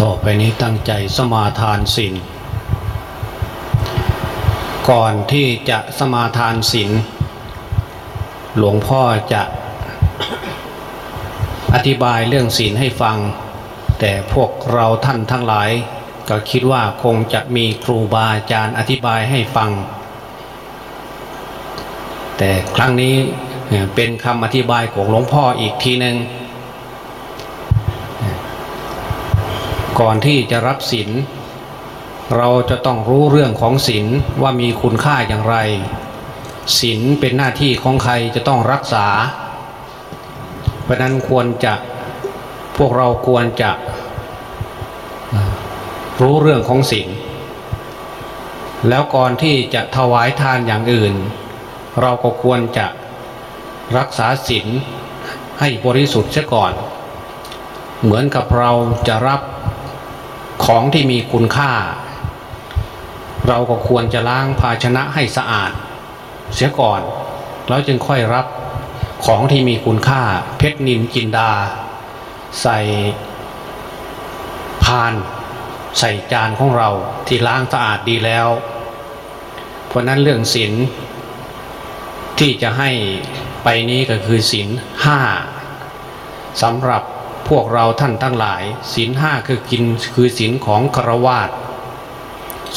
ต่อไปนี้ตั้งใจสมาทานศีลก่อนที่จะสมาทานศีลหลวงพ่อจะอธิบายเรื่องศีลให้ฟัง แต่พวกเราท่านทั้งหลาย ก็คิดว่าคงจะมีครูบาอาจารย์อธิบายให้ฟัง แต่ครั้งนี้เป็นคำอธิบายของหลวงพ่ออีกทีหนึ่ง ก่อนที่จะรับศีลเราจะต้องรู้เรื่องของศีลว่ามีคุณค่าอย่างไรศีลเป็นหน้าที่ของใครจะต้องรักษา เพราะนั้นควรจะพวกเราควรจะรู้เรื่องของศีลแล้วก่อนที่จะถวายทานอย่างอื่น เราก็ควรจะรักษาศีลให้บริสุทธิ์เสียก่อน เหมือนกับเราจะรับ ของที่มีคุณค่า เราก็ควรจะล้างภาชนะให้สะอาด เสียก่อนแล้วจึงค่อยรับของที่มีคุณค่า เพชรนินจินดา ใส่พานใส่จานของเราที่ล้างสะอาดดีแล้ว เพราะนั้นเรื่องศีลที่จะให้ไปนี้ก็คือศีลห้าสำหรับ พวกเราท่านทั้งหลายศีลห้าคือกินคือศีลของครวาส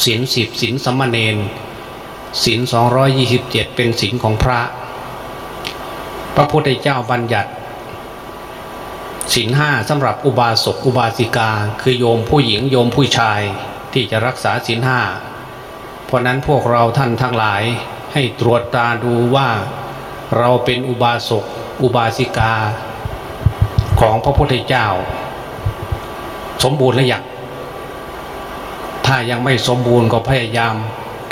ศีลสิบศีลสมณเณรศีลสองยี่สิบเจ็ดเป็นศีลของพระ พระพุทธเจ้าบัญญัติศีลห้าสำหรับอุบาสกอุบาสิกา คือโยมผู้หญิงโยมผู้ชายที่จะรักษาศีลห้าเพราะนั้นพวกเราท่านทั้งหลายให้ตรวจตาดูว่า เราเป็นอุบาสกอุบาสิกา ของพระพุทธเจ้า สมบูรณ์หรือยังถ้ายังไม่สมบูรณ์ก็พยายาม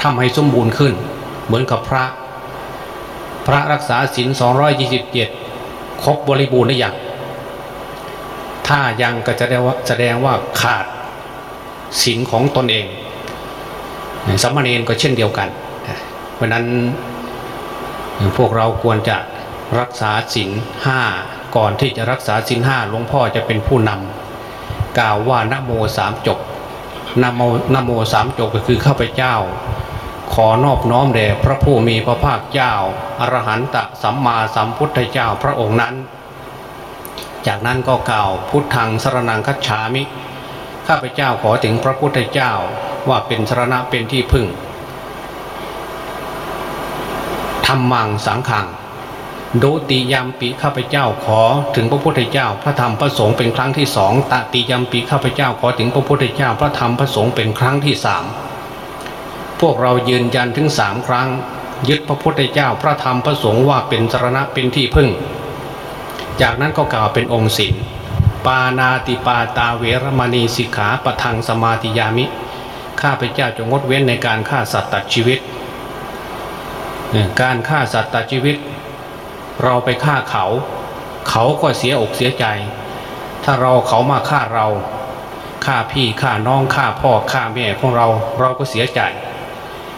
ทำให้สมบูรณ์ขึ้น เหมือนกับพระ พระรักษาศีล227 ครบบริบูรณ์หรือยังถ้ายังก็จะแสดงว่าขาดศีลของตนเองสมณเณรก็เช่นเดียวกันเพราะนั้นพวกเราควรจะรักษาศีลห้า ก่อนที่จะรักษาศีลห้าหลวงพ่อจะเป็นผู้นำกล่าวว่านโมสามจบนโมนโมสามจบก็คือข้าพเจ้า ขอนอบน้อมแด่พระผู้มีพระภาคเจ้าอรหันตสัมมาสัมพุทธเจ้าพระองค์นั้น จากนั้นก็กล่าวพุทธังสรนังคัจฉามิ ข้าพเจ้าขอถึงพระพุทธเจ้าว่าเป็นสรณะเป็นที่พึ่งธรรมังสังขัง ดติยามปีข้าพเจ้าขอถึงพระพุทธเจ้า พระธรรมพระสงฆ์เป็นครั้งที่สองตติยามปีข้าพเจ้าขอถึงพระพุทธเจ้า พระธรรมพระสงฆ์เป็นครั้งที่สามพวกเรายืนยันถึงสามครั้ง ยึดพระพุทธเจ้าพระธรรมพระสงฆ์ว่าเป็นสรณะเป็นที่พึ่ง จากนั้นก็กล่าวเป็นองค์ศีลปานาติปาตาเวรมณีสิกขาปะทังสมาติยามิ ข้าพเจ้าจงงดเว้นในการฆ่าสัตว์ตัดชีวิต การฆ่าสัตว์ตัดชีวิต เราไปฆ่าเขา เขาก็เสียอกเสียใจ ถ้าเราเขามาฆ่าเราฆ่าพี่ฆ่าน้องฆ่าพ่อฆ่าแม่ของเราเราก็เสียใจ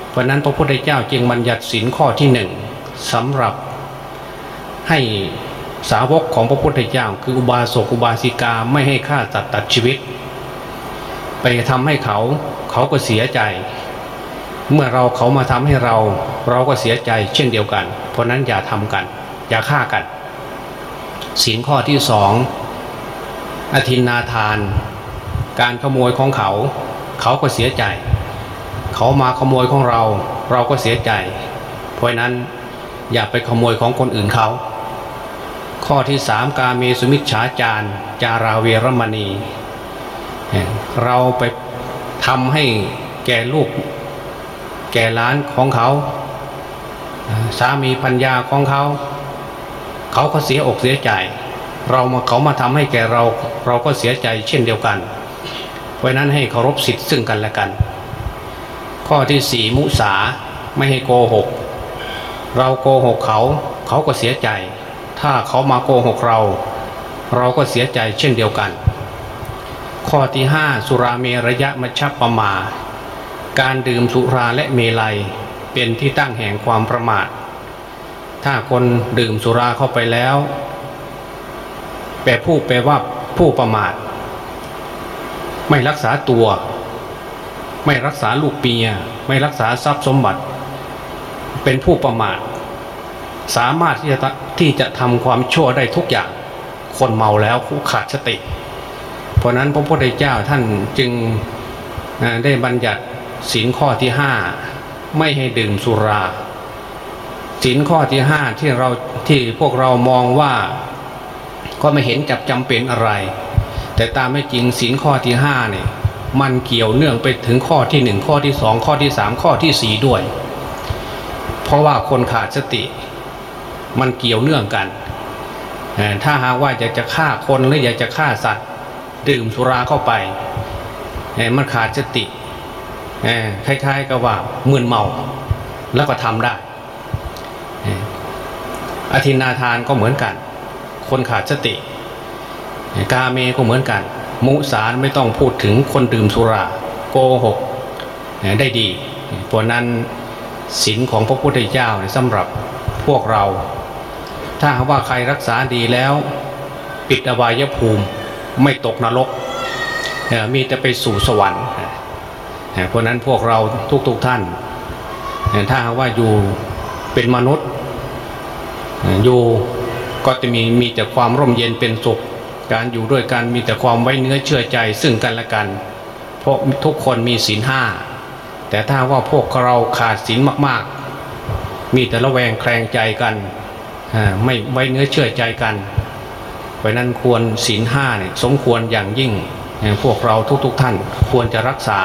เพราะนั้นพระพุทธเจ้าจึงบัญญัติสินข้อที่หนึ่งสำหรับให้สาวกของพระพุทธเจ้าคืออุบาสกอุบาสิกาไม่ให้ฆ่าตัดตัดชีวิต ไปทำให้เขาเขาก็เสียใจ เมื่อเราเขามาทำให้เรา เราก็เสียใจเช่นเดียวกัน เพราะนั้นอย่าทำกัน อย่าฆ่ากันสินข้อที่สองอธินนาทาน การขโมยของเขา เขาก็เสียใจ เขามาขโมยของเรา เราก็เสียใจ เพราะนั้นอย่าไปขโมยของคนอื่นเขา ข้อที่สามกาเมสุมิชฌาจารจาราเวรมณี เราไปทำให้แก่ลูก แก่ล้านของเขา สามีพัญญาของเขา เขาก็เสียอกเสียใจ เรามาเขามาทำให้แก่เราเราก็เสียใจเช่นเดียวกัน เพราะนั้นให้เคารพสิทธิ์ซึ่งกันและกัน ข้อที่สี่มุสาไม่ให้โกหก เราโกหกเขาเขาก็เสียใจ ถ้าเขามาโกหกเรา เราก็เสียใจเช่นเดียวกัน ข้อที่ห้าสุราเมระยะมัชปมา การดื่มสุราและเมลัยเป็นที่ตั้งแห่งความประมาท ถ้าคนดื่มสุราเข้าไปแล้วแปลผู้แปลว่าผู้ประมาท ไม่รักษาตัว ไม่รักษาลูกเมีย ไม่รักษาทรัพย์สมบัติ เป็นผู้ประมาท สามารถที่จะที่จะทำความชั่วได้ทุกอย่าง คนเมาแล้วขาดสติ เพราะนั้นพระพุทธเจ้าท่านจึงได้บัญญัติศีลข้อที่ห้าไม่ให้ดื่มสุรา ศีลข้อที่ห้าที่เราที่พวกเรามองว่าก็ไม่เห็นจับจำเป็นอะไร แต่ตามไม่จริงศีลข้อที่ห้าเนี่ยมันเกี่ยวเนื่องไปถึงข้อที่หนึ่งข้อที่สองข้อที่สามข้อที่สี่ด้วย เพราะว่าคนขาดสติ มันเกี่ยวเนื่องกัน ถ้าหากว่าอยากจะฆ่าคนหรืออยากจะฆ่าสัตว์ ดื่มสุราเข้าไปมันขาดสติคล้ายๆกับว่ามึนเมาแล้วก็ทำได้ อธินาทานก็เหมือนกัน คนขาดสติ กาเมก็เหมือนกัน มุสารไม่ต้องพูดถึงคนดื่มสุราโกหกได้ดีเพราะนั้นศีลของพระพุทธเจ้าสำหรับพวกเรา ถ้าว่าใครรักษาดีแล้ว ปิดอบายภูมิไม่ตกนรกมีแต่ไปสู่สวรรค์เพราะนั้นพวกเราทุกๆทท่าน ถ้าว่าอยู่เป็นมนุษย์ อยู่ก็จะมีมีแต่ความร่มเย็นเป็นสุข การอยู่ด้วยกันมีแต่ความไว้เนื้อเชื่อใจซึ่งกันและกัน เพราะทุกคนมีศีลห้าแต่ถ้าว่าพวกเราขาดศีลมากๆ มีแต่ละแวงแคลงใจกันไม่ไว้เนื้อเชื่อใจกัน เพราะนั้นควรศีลห้าเนี่ยสมควรอย่างยิ่ง พวกเราทุกๆทท่านควรจะรักษา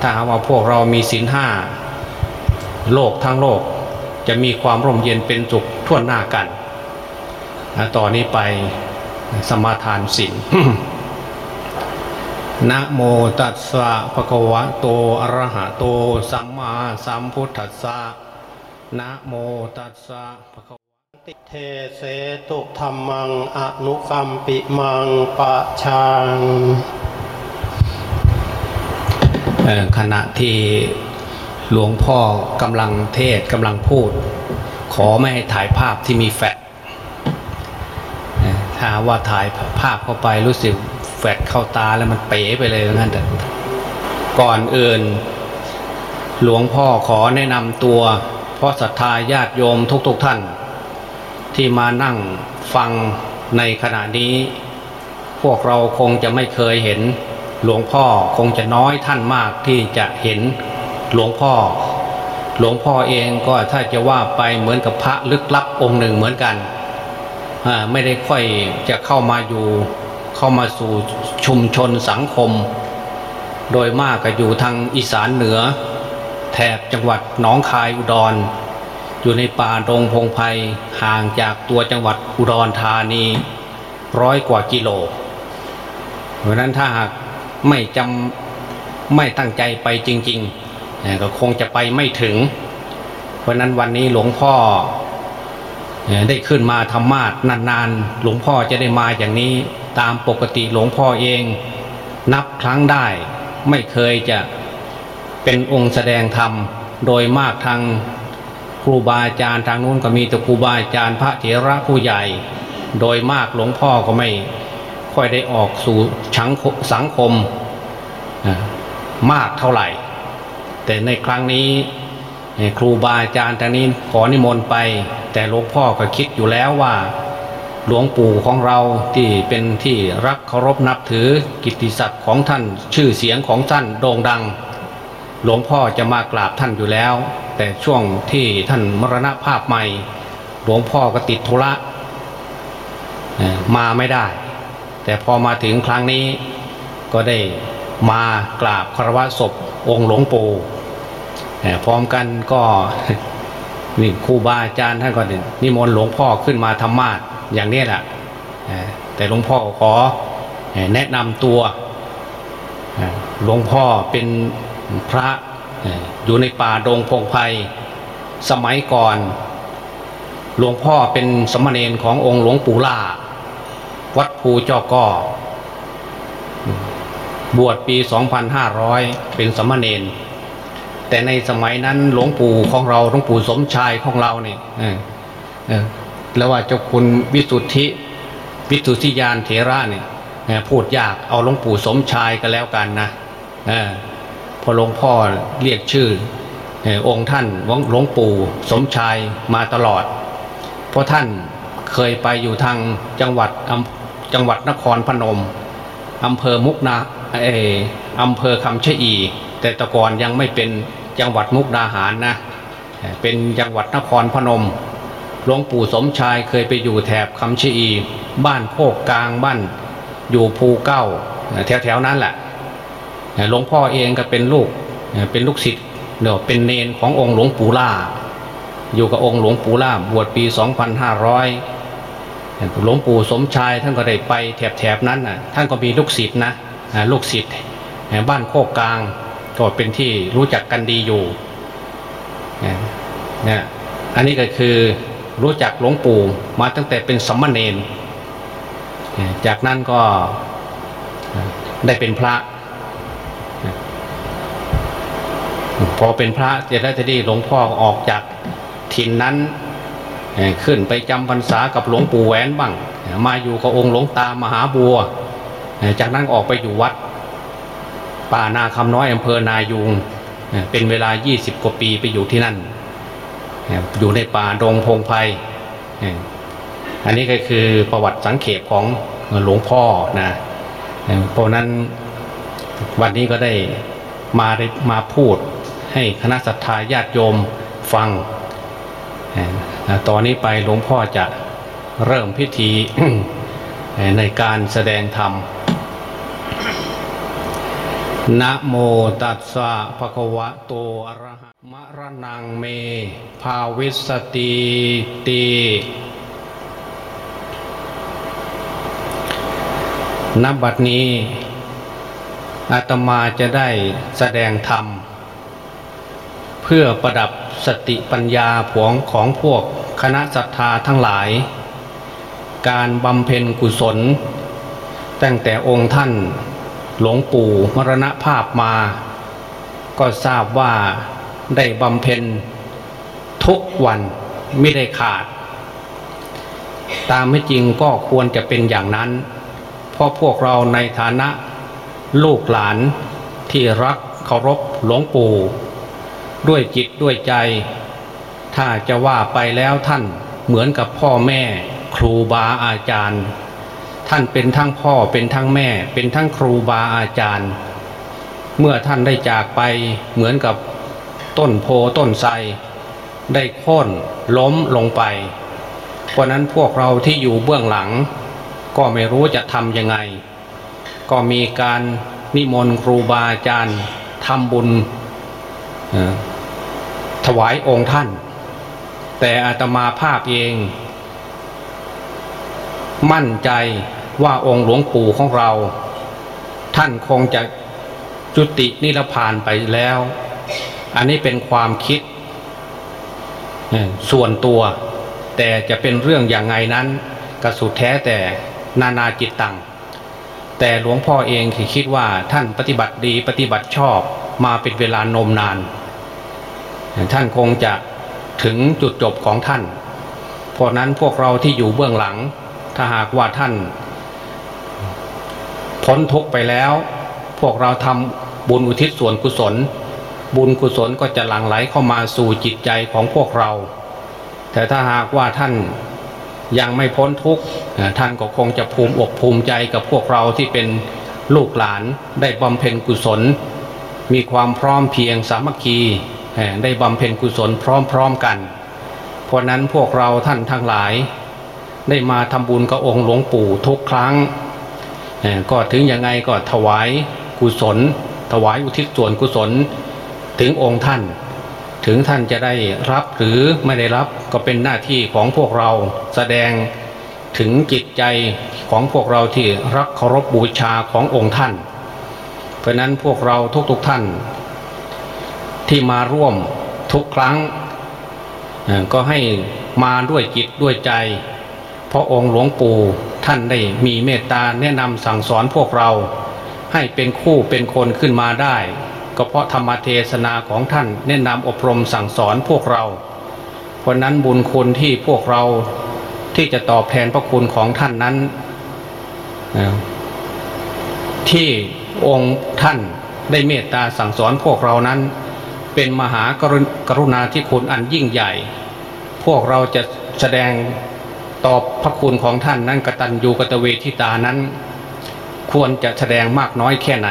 ถ้าว่าพวกเรามีศีลห้าโลกทั้งโลกจะมีความร่มเย็นเป็นสุข ทั่วหน้ากันต่อนนี้ไปสมาทานศีลนะโมตัสสะภะคะวะโตอะระหะโต สัมมาสัมพุทธัสสะนะโมตัสสะภะคะวะติเทเสตุธรรมังอนุกัมปิมังปะชังขณะที่หลวงพ่อกำลังเทศกำลังพูด ขอไม่ให้ถ่ายภาพที่มีแฟลถ้าว่าถ่ายภาพเข้าไปรู้สึกแฟลเข้าตาแล้วมันเป๋ไปเลยงั้นแต่ก่อนอื่น หลวงพ่อขอแนะนำตัว เพราะศรัทธาญาติโยมทุกๆทท่าน ที่มานั่งฟังในขณะนี้ พวกเราคงจะไม่เคยเห็น หลวงพ่อคงจะน้อยท่านมากที่จะเห็นหลวงพ่อ หลวงพ่อเองก็ถ้าจะว่าไปเหมือนกับพระลึกลับองค์หนึ่งเหมือนกัน ไม่ได้ค่อยจะเข้ามาอยู่เข้ามาสู่ชุมชนสังคม โดยมากก็อยู่ทางอีสานเหนือ แถบจังหวัดหนองคายอุดร อยู่ในป่าดงพงไพ่ห่างจากตัวจังหวัดอุดรธานีร้อยกว่ากิโล เพราะนั้นถ้าหากไม่จำไม่ตั้งใจไปจริง ๆ ก็คงจะไปไม่ถึง เพราะนั้นวันนี้หลวงพ่อได้ขึ้นมาธรรมาสนานๆ หลวงพ่อจะได้มาอย่างนี้ตามปกติหลวงพ่อเอง นับครั้งได้ไม่เคยจะเป็นองค์แสดงธรรม โดยมากทางครูบาอาจารย์ทางนู้นก็มีแต่ครูบาอาจารย์พระเถระผู้ใหญ่ โดยมากหลวงพ่อก็ไม่ค่อยได้ออกสู่ชังสังคมมากเท่าไหร่ แต่ในครั้งนี้ครูบาอาจารย์ทางนี้ขอนิมนต์ไป แต่หลวงพ่อก็คิดอยู่แล้วว่า หลวงปู่ของเราที่เป็นที่รักเคารพนับถือกิตติศักดิ์ของท่านชื่อเสียงของท่านโด่งดัง หลวงพ่อจะมากราบท่านอยู่แล้ว แต่ช่วงที่ท่านมรณภาพใหม่ หลวงพ่อก็ติดธุระมาไม่ได้ แต่พอมาถึงครั้งนี้ก็ได้มากราบคารวะศพ องค์หลวงปู่พร้อมกันก็นี่ครูบาอาจารย์ท่านก็นิมนต์หลวงพ่อขึ้นมาธรรมาสอย่างนี้แหละแต่หลวงพ่อขอแนะนำตัวหลวงพ่อเป็นพระอยู่ในป่าดงพงไพสมัยก่อน หลวงพ่อเป็นสมณเณรขององค์หลวงปู่ล่า วัดภูเจ้าก่อ บวชปี 2500 เป็นสมณเณรแต่ในสมัยนั้นหลวงปู่ของเราหลวงปู่สมชายของเราเนี่ยแล้วว่าเจ้าคุณวิสุทธิวิสุทธิยานเถระเนี่ยพูดยากเอาหลวงปู่สมชายก็แล้วกันนะอพอหลวงพ่อเรียกชื่ออองค์ท่านหลวงปู่สมชายมาตลอด เพราะท่านเคยไปอยู่ทางจังหวัดจังหวัดนครพนมอำเภอมุกนา อออำเภอคำชะอี แต่ตะกอนยังไม่เป็นจังหวัดมุกดาหารนะเป็นจังหวัดนครพนมหลวงปู่สมชายเคยไปอยู่แถบคำชะอี บ้านโคกกลางบ้านอยู่ภูเก้าแถวแถวๆนั้นแหละหลวงพ่อเองก็เป็นลูกเป็นลูกศิษย์เดี๋ยวเป็นเนนขององค์หลวงปู่ล่า อยู่กับองค์หลวงปู่ล่าบวชปี 2500 หลวงปู่สมชายท่านก็ได้ไปแถบแถบๆนั้นน่ะท่านก็มีลูกศิษย์นะ ลูกศิษย์บ้านโคกกลางก็เป็นที่รู้จักกันดีอยู่เนี่ยอันนี้ก็คือรู้จักหลวงปู่มาตั้งแต่เป็นสมมเนนจากนั้นก็ได้เป็นพระ พอเป็นพระเจได้จะดีหลวงพ่อออกจากถิ่นนั้นขึ้นไปจำพรรษากับหลวงปู่แหวนบ้าง มาอยู่กับองค์หลวงตามหาบัว จากนั้นออกไปอยู่วัดป่านาคำน้อยอำเภอนายุงเป็นเวลา 20 กว่าปีไปอยู่ที่นั่น อยู่ในป่าดงพงไพ่อันนี้ก็คือประวัติสังเขปของหลวงพ่อนะเพราะนั้นวันนี้ก็ได้มาได้มาพูดให้คณะศรัทธาญาติโยมฟัง ตอนนี้ไปหลวงพ่อจะเริ่มพิธีในการแสดงธรรม นะโมตัสสะภะคะวะโตอะระหะมะระนังเม ภาวิสติติณบัดนี้ อาตมาจะได้แสดงธรรม เพื่อประดับสติปัญญาผวงของพวกคณะศรัทธาทั้งหลาย การบำเพ็ญกุศล ตั้งแต่องค์ท่าน หลวงปู่มรณภาพมา ก็ทราบว่าได้บำเพ็ญทุกวันไม่ได้ขาด ตามไม่จริงก็ควรจะเป็นอย่างนั้น เพราะพวกเราในฐานะลูกหลานที่รักเคารพหลวงปู่ ด้วยจิตด้วยใจ ถ้าจะว่าไปแล้วท่านเหมือนกับพ่อแม่ครูบาอาจารย์ ท่านเป็นทั้งพ่อเป็นทั้งแม่ เป็นทั้งครูบาอาจารย์ เมื่อท่านได้จากไปเหมือนกับต้นโพต้นไทรได้โค่นล้มลงไป เพราะนั้นพวกเราที่อยู่เบื้องหลัง ก็ไม่รู้จะทำยังไง ก็มีการนิมนต์ครูบาอาจารย์ทำบุญถวายองค์ท่าน แต่อาตมาภาพเอง มั่นใจ ว่าองค์หลวงปู่ของเรา ท่านคงจะจุตินิรพานไปแล้ว อันนี้เป็นความคิดส่วนตัว แต่จะเป็นเรื่องอย่างไงนั้นก็สุดแท้แต่นานาจิตตังแต่หลวงพ่อเองคือคิดว่าท่านปฏิบัติดีปฏิบัติชอบมาเป็นเวลานมนาน ท่านคงจะถึงจุดจบของท่าน เพราะนั้นพวกเราที่อยู่เบื้องหลัง ถ้าหากว่าท่าน พ้นทุกไปแล้ว พวกเราทำบุญอุทิศส่วนกุศล บุญกุศลก็จะหลั่งไหลเข้ามาสู่จิตใจของพวกเรา แต่ถ้าหากว่าท่านยังไม่พ้นทุกข์ท่านก็คงจะภูมิอกภูมิใจกับพวกเราที่เป็นลูกหลานได้บำเพ็ญกุศล มีความพร้อมเพียงสามัคคีได้บำเพ็ญกุศลพร้อมๆกัน เพราะนั้นพวกเราท่านทั้งหลาย ได้มาทำบุญกับองค์หลวงปู่ทุกครั้ง ก็ถึงยังไงก็ถวายกุศล ถวายอุทิศส่วนกุศลถึงองค์ท่าน ถึงท่านจะได้รับหรือไม่ได้รับก็เป็นหน้าที่ของพวกเราแสดงถึงจิตใจของพวกเราที่รักเคารพบูชาขององค์ท่าน เพราะนั้นพวกเราทุกๆท่าน ที่มาร่วมทุกครั้ง ก็ให้มาด้วยจิตด้วยใจ เพราะองค์หลวงปู่ ท่านได้มีเมตตาแนะนำสั่งสอนพวกเรา ให้เป็นคู่เป็นคนขึ้นมาได้ ก็เพราะธรรมเทศนาของท่านแนะนำอบรมสั่งสอนพวกเรา เพราะนั้นบุญคุณที่พวกเราที่จะตอบแทนพระคุณของท่านนั้น ที่องค์ท่านได้เมตตาสั่งสอนพวกเรานั้น เป็นมหากรุณกรุณาธิคุณอันยิ่งใหญ่ พวกเราจะแสดง ตอบพระคุณของท่านนั้นกตัญญูกตเวทิตานั้น ควรจะแสดงมากน้อยแค่ไหน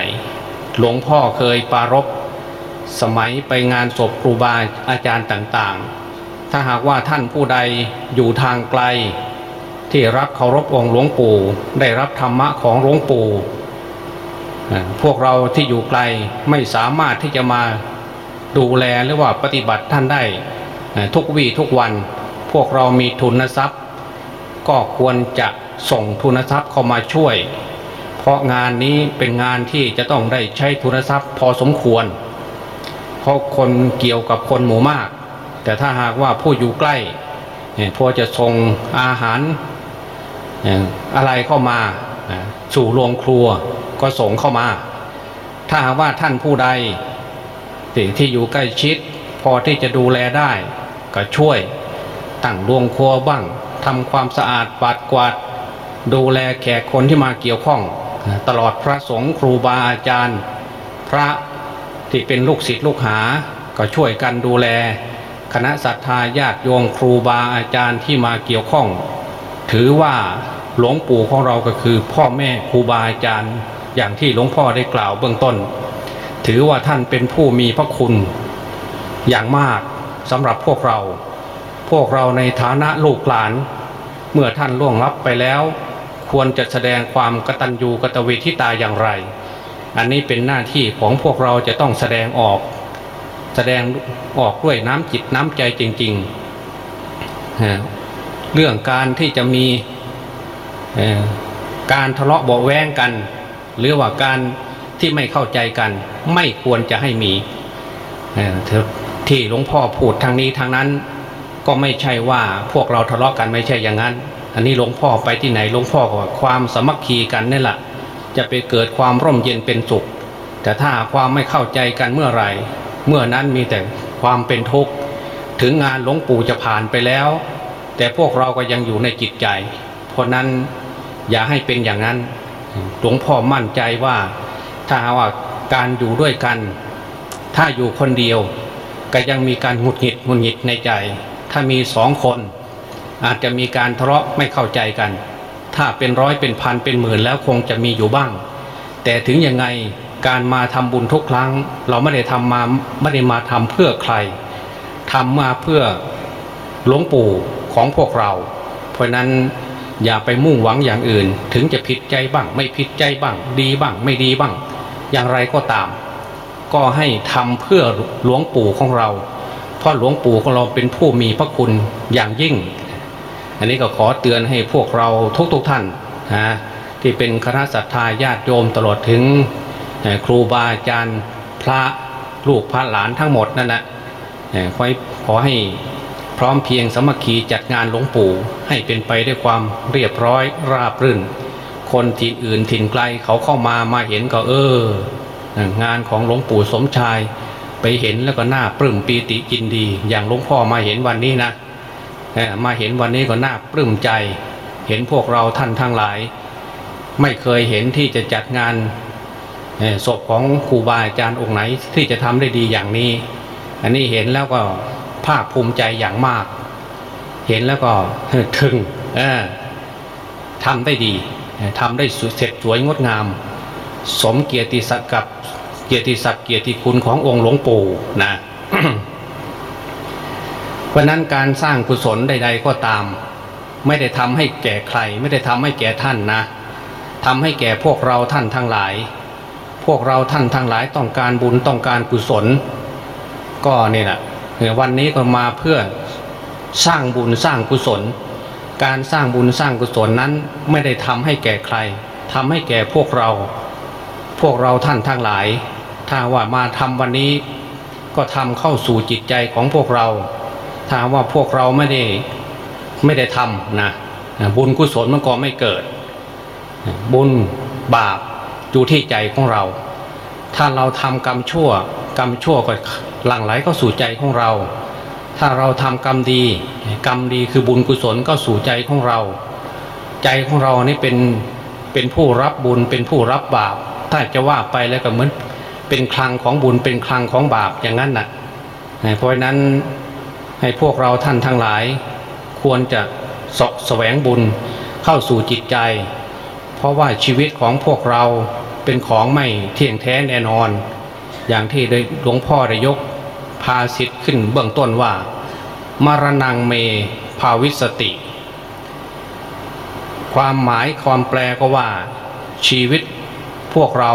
หลวงพ่อเคยปรารบสมัยไปงานศพครูบาอาจารย์ต่างๆ ถ้าหากว่าท่านผู้ใดอยู่ทางไกล ที่รับเคารพองค์หลวงปู่ได้รับธรรมะของหลวงปู่พวกเราที่อยู่ไกลไม่สามารถที่จะมาดูแลหรือว่าปฏิบัติท่านได้ทุกวี่ทุกวัน พวกเรามีทุนทรัพย์ ก็ควรจะส่งทุนทรัพย์เข้ามาช่วย เพราะงานนี้เป็นงานที่จะต้องได้ใช้ทุนทรัพย์พอสมควร เพราะคนเกี่ยวกับคนหมู่มาก แต่ถ้าหากว่าผู้อยู่ใกล้พอจะส่งอาหารอะไรเข้ามาสู่โรงครัวก็ส่งเข้ามา ถ้าหากว่าท่านผู้ใดที่ที่อยู่ใกล้ชิด พอที่จะดูแลได้ ก็ช่วยตั้งโรงครัวบ้าง ทำความสะอาดปาดกวาด ดูแลแขกคนที่มาเกี่ยวข้อง ตลอดพระสงฆ์ครูบาอาจารย์ พระที่เป็นลูกศิษย์ลูกหา ก็ช่วยกันดูแล คณะศรัทธาญาติโยมครูบาอาจารย์ที่มาเกี่ยวข้อง ถือว่าหลวงปู่ของเราก็คือพ่อแม่ครูบาอาจารย์ อย่างที่หลวงพ่อได้กล่าวเบื้องต้น ถือว่าท่านเป็นผู้มีพระคุณอย่างมากสำหรับพวกเรา พวกเราในฐานะลูกหลาน เมื่อท่านล่วงลับไปแล้ว ควรจะแสดงความกตัญญูกตเวทิตาอย่างไร อันนี้เป็นหน้าที่ของพวกเราจะต้องแสดงออก แสดงออกด้วยน้ำจิตน้ำใจจริงๆเเรื่องการที่จะมีการทะเลาะเบาแวงกัน หรือว่าการที่ไม่เข้าใจกัน ไม่ควรจะให้มีที่หลวงพ่อพูดทางนี้ทางนั้น ก็ไม่ใช่ว่าพวกเราทะเลาะกันไม่ใช่อย่างนั้น อันนี้หลวงพ่อไปที่ไหนหลวงพ่อก็ว่าความสมัคคีกันนี่แหละจะไปเกิดความร่มเย็นเป็นสุข แต่ถ้าความไม่เข้าใจกันเมื่อไหร่ เมื่อนั้นมีแต่ความเป็นทุกข์ถึงงานหลวงปู่จะผ่านไปแล้ว แต่พวกเราก็ยังอยู่ในจิตใจ เพราะนั้นอย่าให้เป็นอย่างนั้น หลวงพ่อมั่นใจว่าถ้าว่าการอยู่ด้วยกัน ถ้าอยู่คนเดียว ก็ยังมีการหงุดหงิดหงุดหงิดในใจ ถ้ามีสองคน อาจจะมีการทะเลาะไม่เข้าใจกัน ถ้าเป็นร้อยเป็นพันเป็นหมื่นแล้วคงจะมีอยู่บ้าง แต่ถึงยังไงการมาทำบุญทุกครั้ง เราไม่ได้ทำมาไม่ได้มาทำเพื่อใครทำมาเพื่อหลวงปู่ของพวกเรา เพราะฉะนั้นอย่าไปมุ่งหวังอย่างอื่น ถึงจะผิดใจบ้าง ไม่ผิดใจบ้าง ดีบ้าง ไม่ดีบ้าง อย่างไรก็ตาม ก็ให้ทำเพื่อหลวงปู่ของเรา เพราะหลวงปู่ของเราเป็นผู้มีพระคุณอย่างยิ่ง อันนี้ก็ขอเตือนให้พวกเราทุกๆทท่านนะที่เป็นคณะศรัทธาญาติโยมตลอดถึงครูบาอาจารย์พระลูกพระหลานทั้งหมดนั่นแหละขอให้ขอให้พร้อมเพียงสมัคคีจัดงานหลวงปู่ให้เป็นไปด้วยความเรียบร้อยราบรื่น คนถิ่นอื่นถิ่นไกลเขาเข้ามามาเห็นก็เออ งานของหลวงปู่สมชาย ไปเห็นแล้วก็หน่าปลื้มปีติยินดี อย่างหลวงพ่อมาเห็นวันนี้นะมาเห็นวันนี้ก็หน่าปลื้มใจ เห็นพวกเราท่านทั้งหลาย ไม่เคยเห็นที่จะจัดงานศพของครูบาอาจารย์องค์ไหนที่จะทำได้ดีอย่างนี้ อันนี้เห็นแล้วก็ภาคภูมิใจอย่างมาก เห็นแล้วก็ถึงทำได้ดีทำได้เสร็จสวยงดงาม สมเกียรติศักดิ์กับ กียรติศักดิ์เกียรติคุณขององค์หลวงปู่นะเพราะนั้นการสร้างกุศลใด ๆ ก็ตาม ไม่ได้ทำให้แก่ใคร ไม่ได้ทำให้แก่ท่านนะทำให้แก่พวกเราท่านทั้งหลาย พวกเราท่านทั้งหลายต้องการบุญต้องการกุศล ก็นี่แหละวันนี้ก็มาเพื่อสร้างบุญสร้างกุศล การสร้างบุญสร้างกุศลนั้นไม่ได้ทำให้แก่ใครทำให้แก่พวกเรา พวกเราท่านทั้งหลาย ถ้าว่ามาทำวันนี้ก็ทำเข้าสู่จิตใจของพวกเรา ถ้าว่าพวกเราไม่ได้ไม่ได้ทำนะบุญกุศลมันก็ไม่เกิด บุญบาปอยู่ที่ใจของเรา ถ้าเราทำกรรมชั่ว กรรมชั่วก็หลั่งไหลเข้าสู่ใจของเรา ถ้าเราทำกรรมดี กรรมดีคือบุญกุศลก็สู่ใจของเรา ใจของเรานี่เป็นเป็นผู้รับบุญเป็นผู้รับบาป ถ้าจะว่าไปแล้วก็เหมือน เป็นคลังของบุญเป็นคลังของบาปอย่างนั้นน่ะเพราะนั้นให้พวกเราท่านทั้งหลาย ควรจะสะแสวงบุญเข้าสู่จิตใจ เพราะว่าชีวิตของพวกเราเป็นของไม่เที่ยงแท้แน่นอน อย่างที่ได้หลวงพ่อได้ยกพาสิทธิ์ขึ้นเบื้องต้นว่า มรณงเมภาวิสติ ความหมายความแปลก็ว่าชีวิตพวกเรา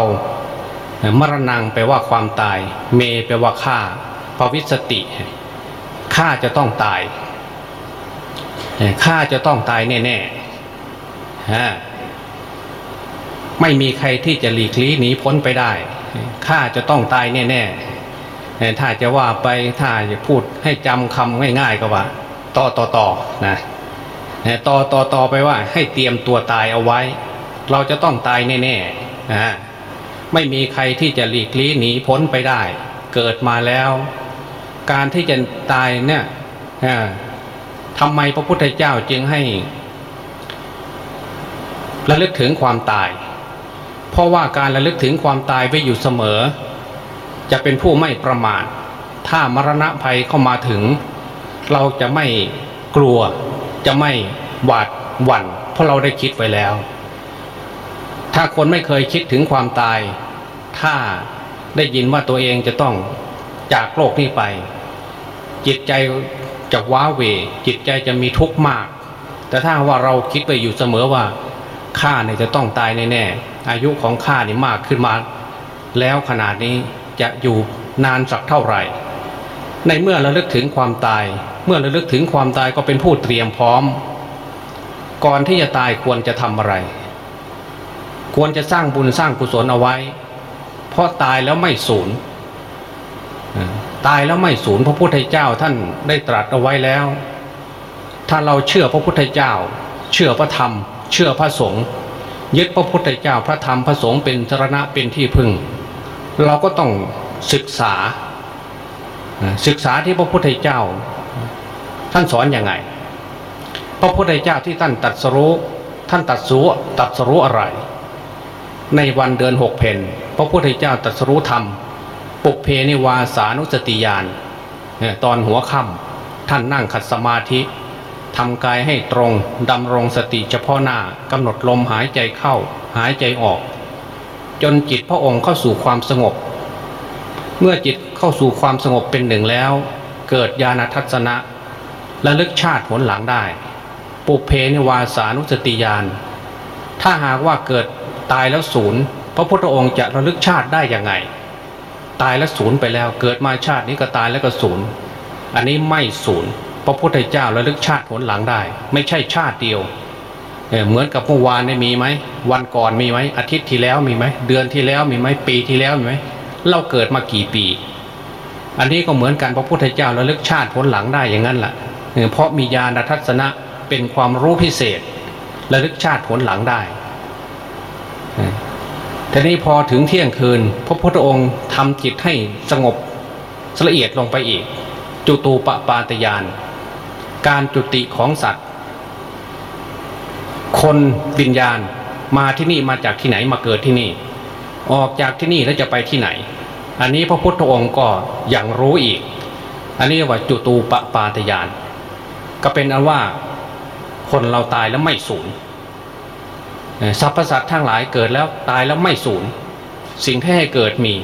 มรณงแปลว่าความตาย เมแปลว่าฆ่าภาวิสติฆ่าจะต้องตายข้าจะต้องตายแน่ๆฮะไม่มีใครที่จะหลีกลี่หนีพ้นไปได้ข้าจะต้องตายแน่ๆถ้าจะว่าไปถ้าจะพูดให้จำคำง่ายๆก็ว่าต่อต่อต่อนะต่อต่อต่อไปว่าให้เตรียมตัวตายเอาไว้ เราจะต้องตายแน่ๆนะ ไม่มีใครที่จะหลีกลี่หนีพ้นไปได้ เกิดมาแล้ว การที่จะตายเนี่ยทำไมพระพุทธเจ้าจึงให้ระลึกถึงความตาย เพราะว่าการระลึกถึงความตายไว้อยู่เสมอ จะเป็นผู้ไม่ประมาทถ้ามรณะภัยเข้ามาถึง เราจะไม่กลัวจะไม่หวาดหวั่น เพราะเราได้คิดไว้แล้ว ถ้าคนไม่เคยคิดถึงความตาย ถ้าได้ยินว่าตัวเองจะต้องจากโลกนี้ไป จิตใจจะว้าเว จิตใจจะมีทุกข์มาก แต่ถ้าว่าเราคิดไปอยู่เสมอว่าข้าเนี่ยจะต้องตายแน่ๆอายุของข้านี่มากขึ้นมา แล้วขนาดนี้จะอยู่นานสักเท่าไหร่ ในเมื่อระลึกถึงความตาย เมื่อระลึกถึงความตายก็เป็นผู้เตรียมพร้อม ก่อนที่จะตายควรจะทำอะไร ควรจะสร้างบุญสร้างกุศลเอาไว้ เพราะตายแล้วไม่สูญตายแล้วไม่สูญพระพุทธเจ้าท่านได้ตรัสเอาไว้แล้ว ถ้าเราเชื่อพระพุทธเจ้า เชื่อพระธรรม เชื่อพระสงฆ์ยึดพระพุทธเจ้าพระธรรมพระสงฆ์เป็นสรณะเป็นที่พึ่ง เราก็ต้องศึกษาศึกษาที่พระพุทธเจ้า ท่านสอนอยังไง พระพุทธเจ้าที่ท่านตัดสรู้ท่านตัดสู้ตัดสรู้อะไร ในวันเดือนหกเพนพระพุทธเจ้าตรัสรู้ธรรม ปุเพนิวาสานุสติยานตอนหัวค่ำท่านนั่งขัดสมาธิทำกายให้ตรงดำรงสติเฉพาะหน้ากำหนดลมหายใจเข้าหายใจออก จนจิตพระองค์เข้าสู่ความสงบ เมื่อจิตเข้าสู่ความสงบเป็นหนึ่งแล้ว เกิดญาณทัศนะระลึกชาติผลหลังได้ ปุเพนิวาสานุสติยานถ้าหากว่าเกิด ตายแล้วศูนย์พระพุทธองค์จะระลึกชาติได้ยังไง ตายแล้วศูนย์ไปแล้วเกิดมาชาตินี้ก็ตายแล้วก็ศูนย์อันนี้ไม่ศูนย์พระพุทธเจ้าระลึกชาติผลหลังได้ ไม่ใช่ชาติเดียวเหมือนกับเมื่อวานนี่มีไหมวันก่อนมีไหมอาทิตย์ที่แล้วมีไหมเดือนที่แล้วมีไหมปีที่แล้วมีไหมเราเกิดมากี่ปี อันนี้ก็เหมือนกันพระพุทธเจ้าระลึกชาติผลหลังได้อย่างนั้นแหละเพราะมีญาณทัศนะเป็นความรู้พิเศษระลึกชาติผลหลังได้ ทีนี้พอถึงเที่ยงคืน พระพุทธองค์ทำจิตให้สงบละเอียดลงไปอีก จุตูปปาตยาน การจุติของสัตว์ คนวิญญาณมาที่นี่มาจากที่ไหนมาเกิดที่นี่ ออกจากที่นี่แล้วจะไปที่ไหน อันนี้พระพุทธองค์ก็อย่างรู้อีก อันนี้ว่าจุตูปปาตยาน ก็เป็นอันว่าคนเราตายแล้วไม่สูญ สรรพสัตว์ทั้งหลายเกิดแล้วตายแล้วไม่สูญสิ่งที่ให้เกิดมี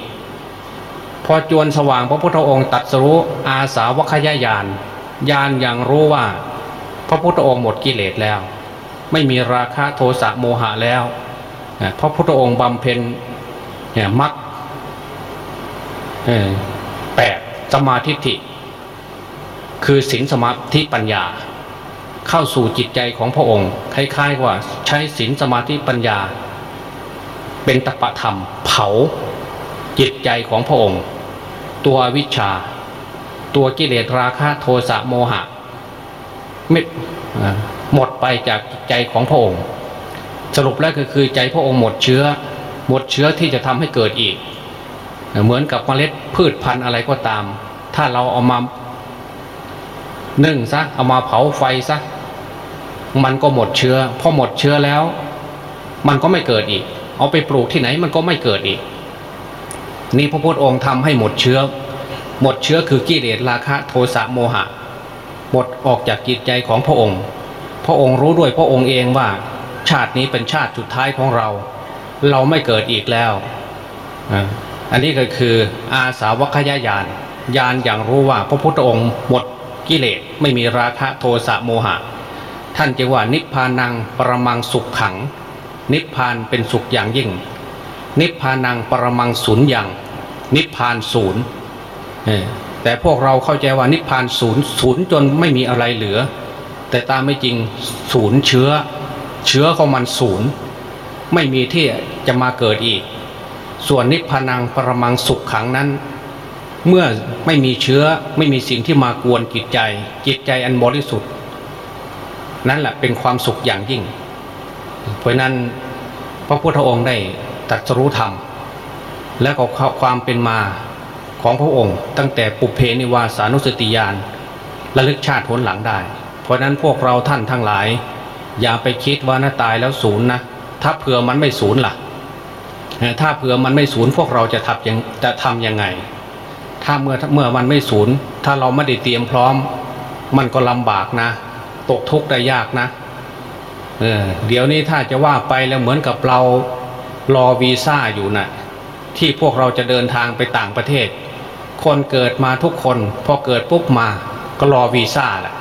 พอจวนสว่างพระพุทธองค์ตัดสรู้อาสาวคยายานยานอย่างรู้ว่า พระพุทธองค์หมดกิเลสแล้ว ไม่มีราคะโทสะโมหะแล้วพระพุทธองค์บำเพ็ญมักแปดสมาธิิคือศีลสมาธิปัญญา เข้าสู่จิตใจของพระองค์คล้ายๆว่าใช้ศีลสมาธิปัญญา เป็นตปะธรรม เผาจิตใจของพระองค์ ตัววิชา ตัวกิเลสราคะโทสะโมหะไม่หมดไปจากใจของพระองค์ สรุปแล้วก็คือใจพระองค์หมดเชื้อ หมดเชื้อที่จะทำให้เกิดอีก เหมือนกับเมล็ดพืชพันธุ์อะไรก็ตาม ถ้าเราเอามานึ่งซะเอามาเผาไฟซะ มันก็หมดเชื้อพอหมดเชื้อแล้ว มันก็ไม่เกิดอีก เอาไปปลูกที่ไหนมันก็ไม่เกิดอีก นี่พระพุทธองค์ทำให้หมดเชื้อ หมดเชื้อคือกิเลสราคะโทสะโมหะหมดออกจากจิตใจของพระองค์ พระองค์รู้ด้วยพระองค์เองว่า ชาตินี้เป็นชาติสุดท้ายของเรา เราไม่เกิดอีกแล้ว อันนี้ก็คืออาสาวกขยายานยานอย่างรู้ว่าพระพุทธองค์หมดกิเลสไม่มีราคะโทสะโมหะ ท่านจึงว่านิพพานังปรมังสุขขัง นิพพานเป็นสุขอย่างยิ่ง นิพพานังปรมังศูนย์อย่าง นิพพานศูนย์แต่พวกเราเข้าใจว่านิพพานศูนย์ศูนย์จนไม่มีอะไรเหลือ แต่ตามไม่จริงศูนย์เชื้อ เชื้อของมันศูนย์ไม่มีที่จะมาเกิดอีก ส่วนนิพพานังปรมังสุขขังนั้น เมื่อไม่มีเชื้อไม่มีสิ่งที่มากวนจิตใจ จิตใจอันบริสุทธิ์ นั่นแหละเป็นความสุขอย่างยิ่ง เพราะนั้นพระพุทธองค์ได้ตรัสรู้ธรรม และก็ความเป็นมาของพระองค์ ตั้งแต่ปุเพนิวาสานุสติญาณระลึกชาติผลหลังได้ เพราะนั้นพวกเราท่านทั้งหลาย อย่าไปคิดว่าน่าตายแล้วศูนย์นะถ้าเผื่อมันไม่ศูนย์ล่ะ ถ้าเผื่อมันไม่ศูนย์พวกเราจะทำยังจะทำยังไง ถ้าเมื่อเมื่อมันไม่ศูนย์ถ้าเราไม่ได้เตรียมพร้อม มันก็ลำบากนะ ตกทุกข์ได้ยากนะเออเดี๋ยวนี้ถ้าจะว่าไปแล้วเหมือนกับเรารอวีซ่าอยู่นะ่ะที่พวกเราจะเดินทางไปต่างประเทศ คนเกิดมาทุกคน พอเกิดปุ๊บมาก็รอวีซ่าแหละ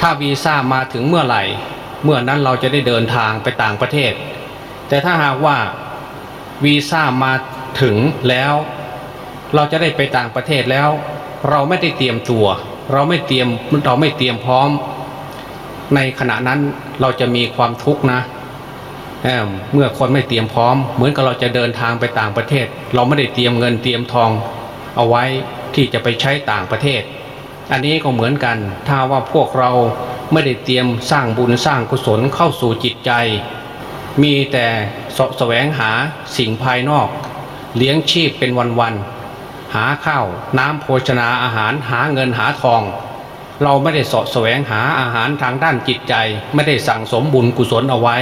ถ้าวีซ่ามาถึงเมื่อไหร่ เมื่อนั้นเราจะได้เดินทางไปต่างประเทศ แต่ถ้าหากว่าวีซ่ามาถึงแล้ว เราจะได้ไปต่างประเทศแล้ว เราไม่ได้เตรียมตัว เราไม่เตรียมเราไม่เตรียมพร้อม ในขณะนั้นเราจะมีความทุกข์นะเเมื่อคนไม่เตรียมพร้อม เหมือนกับเราจะเดินทางไปต่างประเทศ เราไม่ได้เตรียมเงินเตรียมทอง เอาไว้ที่จะไปใช้ต่างประเทศ อันนี้ก็เหมือนกัน ถ้าว่าพวกเราไม่ได้เตรียมสร้างบุญสร้างกุศลเข้าสู่จิตใจ มีแต่สะแสวงหาสิ่งภายนอก เลี้ยงชีพเป็นวันๆหาข้าวน้ำโภชนาอาหารหาเงินหาทอง เราไม่ได้สาะแสวงหาอาหารทางด้านจิตใจ ไม่ได้สั่งสมบุญกุศลเอาไว้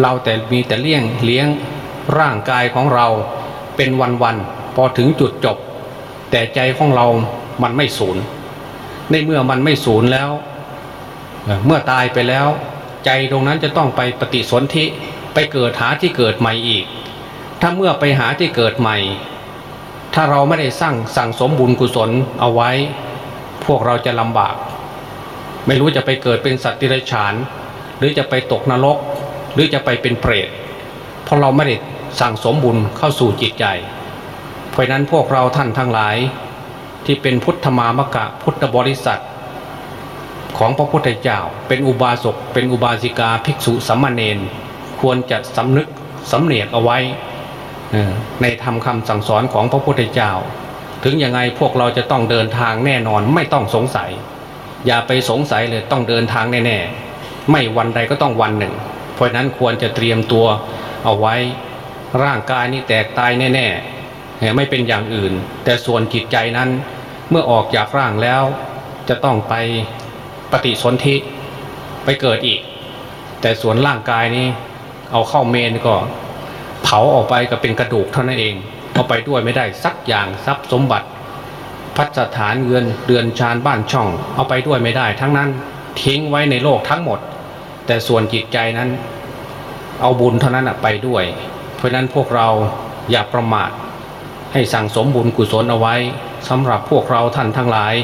เราแต่มีแต่เลี้ยงเลี้ยงร่างกายของเราเป็นวันๆพอถึงจุดจบ แต่ใจของเรามันไม่สูญในเมื่อมันไม่สูญแล้ว เมื่อตายไปแล้ว ใจตรงนั้นจะต้องไปปฏิสนธิไปเกิดหาที่เกิดใหม่อีก ถ้าเมื่อไปหาที่เกิดใหม่ ถ้าเราไม่ได้สร้างสั่งสมบุญกุศลเอาไว้ พวกเราจะลำบาก ไม่รู้จะไปเกิดเป็นสัตว์ดิเรกชันหรือจะไปตกนรก หรือจะไปเป็นเปรตเพราะเราไม่ได้สั่งสมบุญเข้าสู่จิตใจ เพราะนั้นพวกเราท่านทั้งหลายที่เป็นพุทธมามกะพุทธบริษัท ของพระพุทธเจ้า เป็นอุบาสกเป็นอุบาสิกาภิกษุสัมมาเนนควรจะสำนึกสำเนียกเอาไว้ในธรรมคำสั่งสอนของพระพุทธเจ้า ถึงยังไงพวกเราจะต้องเดินทางแน่นอนไม่ต้องสงสัย อย่าไปสงสัยเลยต้องเดินทางแน่ๆไม่วันใดก็ต้องวันหนึ่ง เพราะนั้นควรจะเตรียมตัวเอาไว้ร่างกายนี้แตกตายแน่ๆไม่เป็นอย่างอื่น แต่ส่วนจิตใจนั้นเมื่อออกจากร่างแล้ว จะต้องไปปฏิสนธิไปเกิดอีก แต่ส่วนร่างกายนี้เอาเข้าเมนก็ เผาออกไปก็เป็นกระดูกเท่านั้นเอง เอาไปด้วยไม่ได้สักอย่างทรัพย์สมบัติ พัฒฐานเงินเรือนชานบ้านช่อง เอาไปด้วยไม่ได้ ทั้งนั้นทิ้งไว้ในโลกทั้งหมด แต่ส่วนจิตใจนั้น เอาบุญเท่านั้นไปด้วย เพราะนั้นพวกเราอย่าประมาทให้สั่งสมบุญกุศลเอาไว้สำหรับพวกเราท่านทั้งหลาย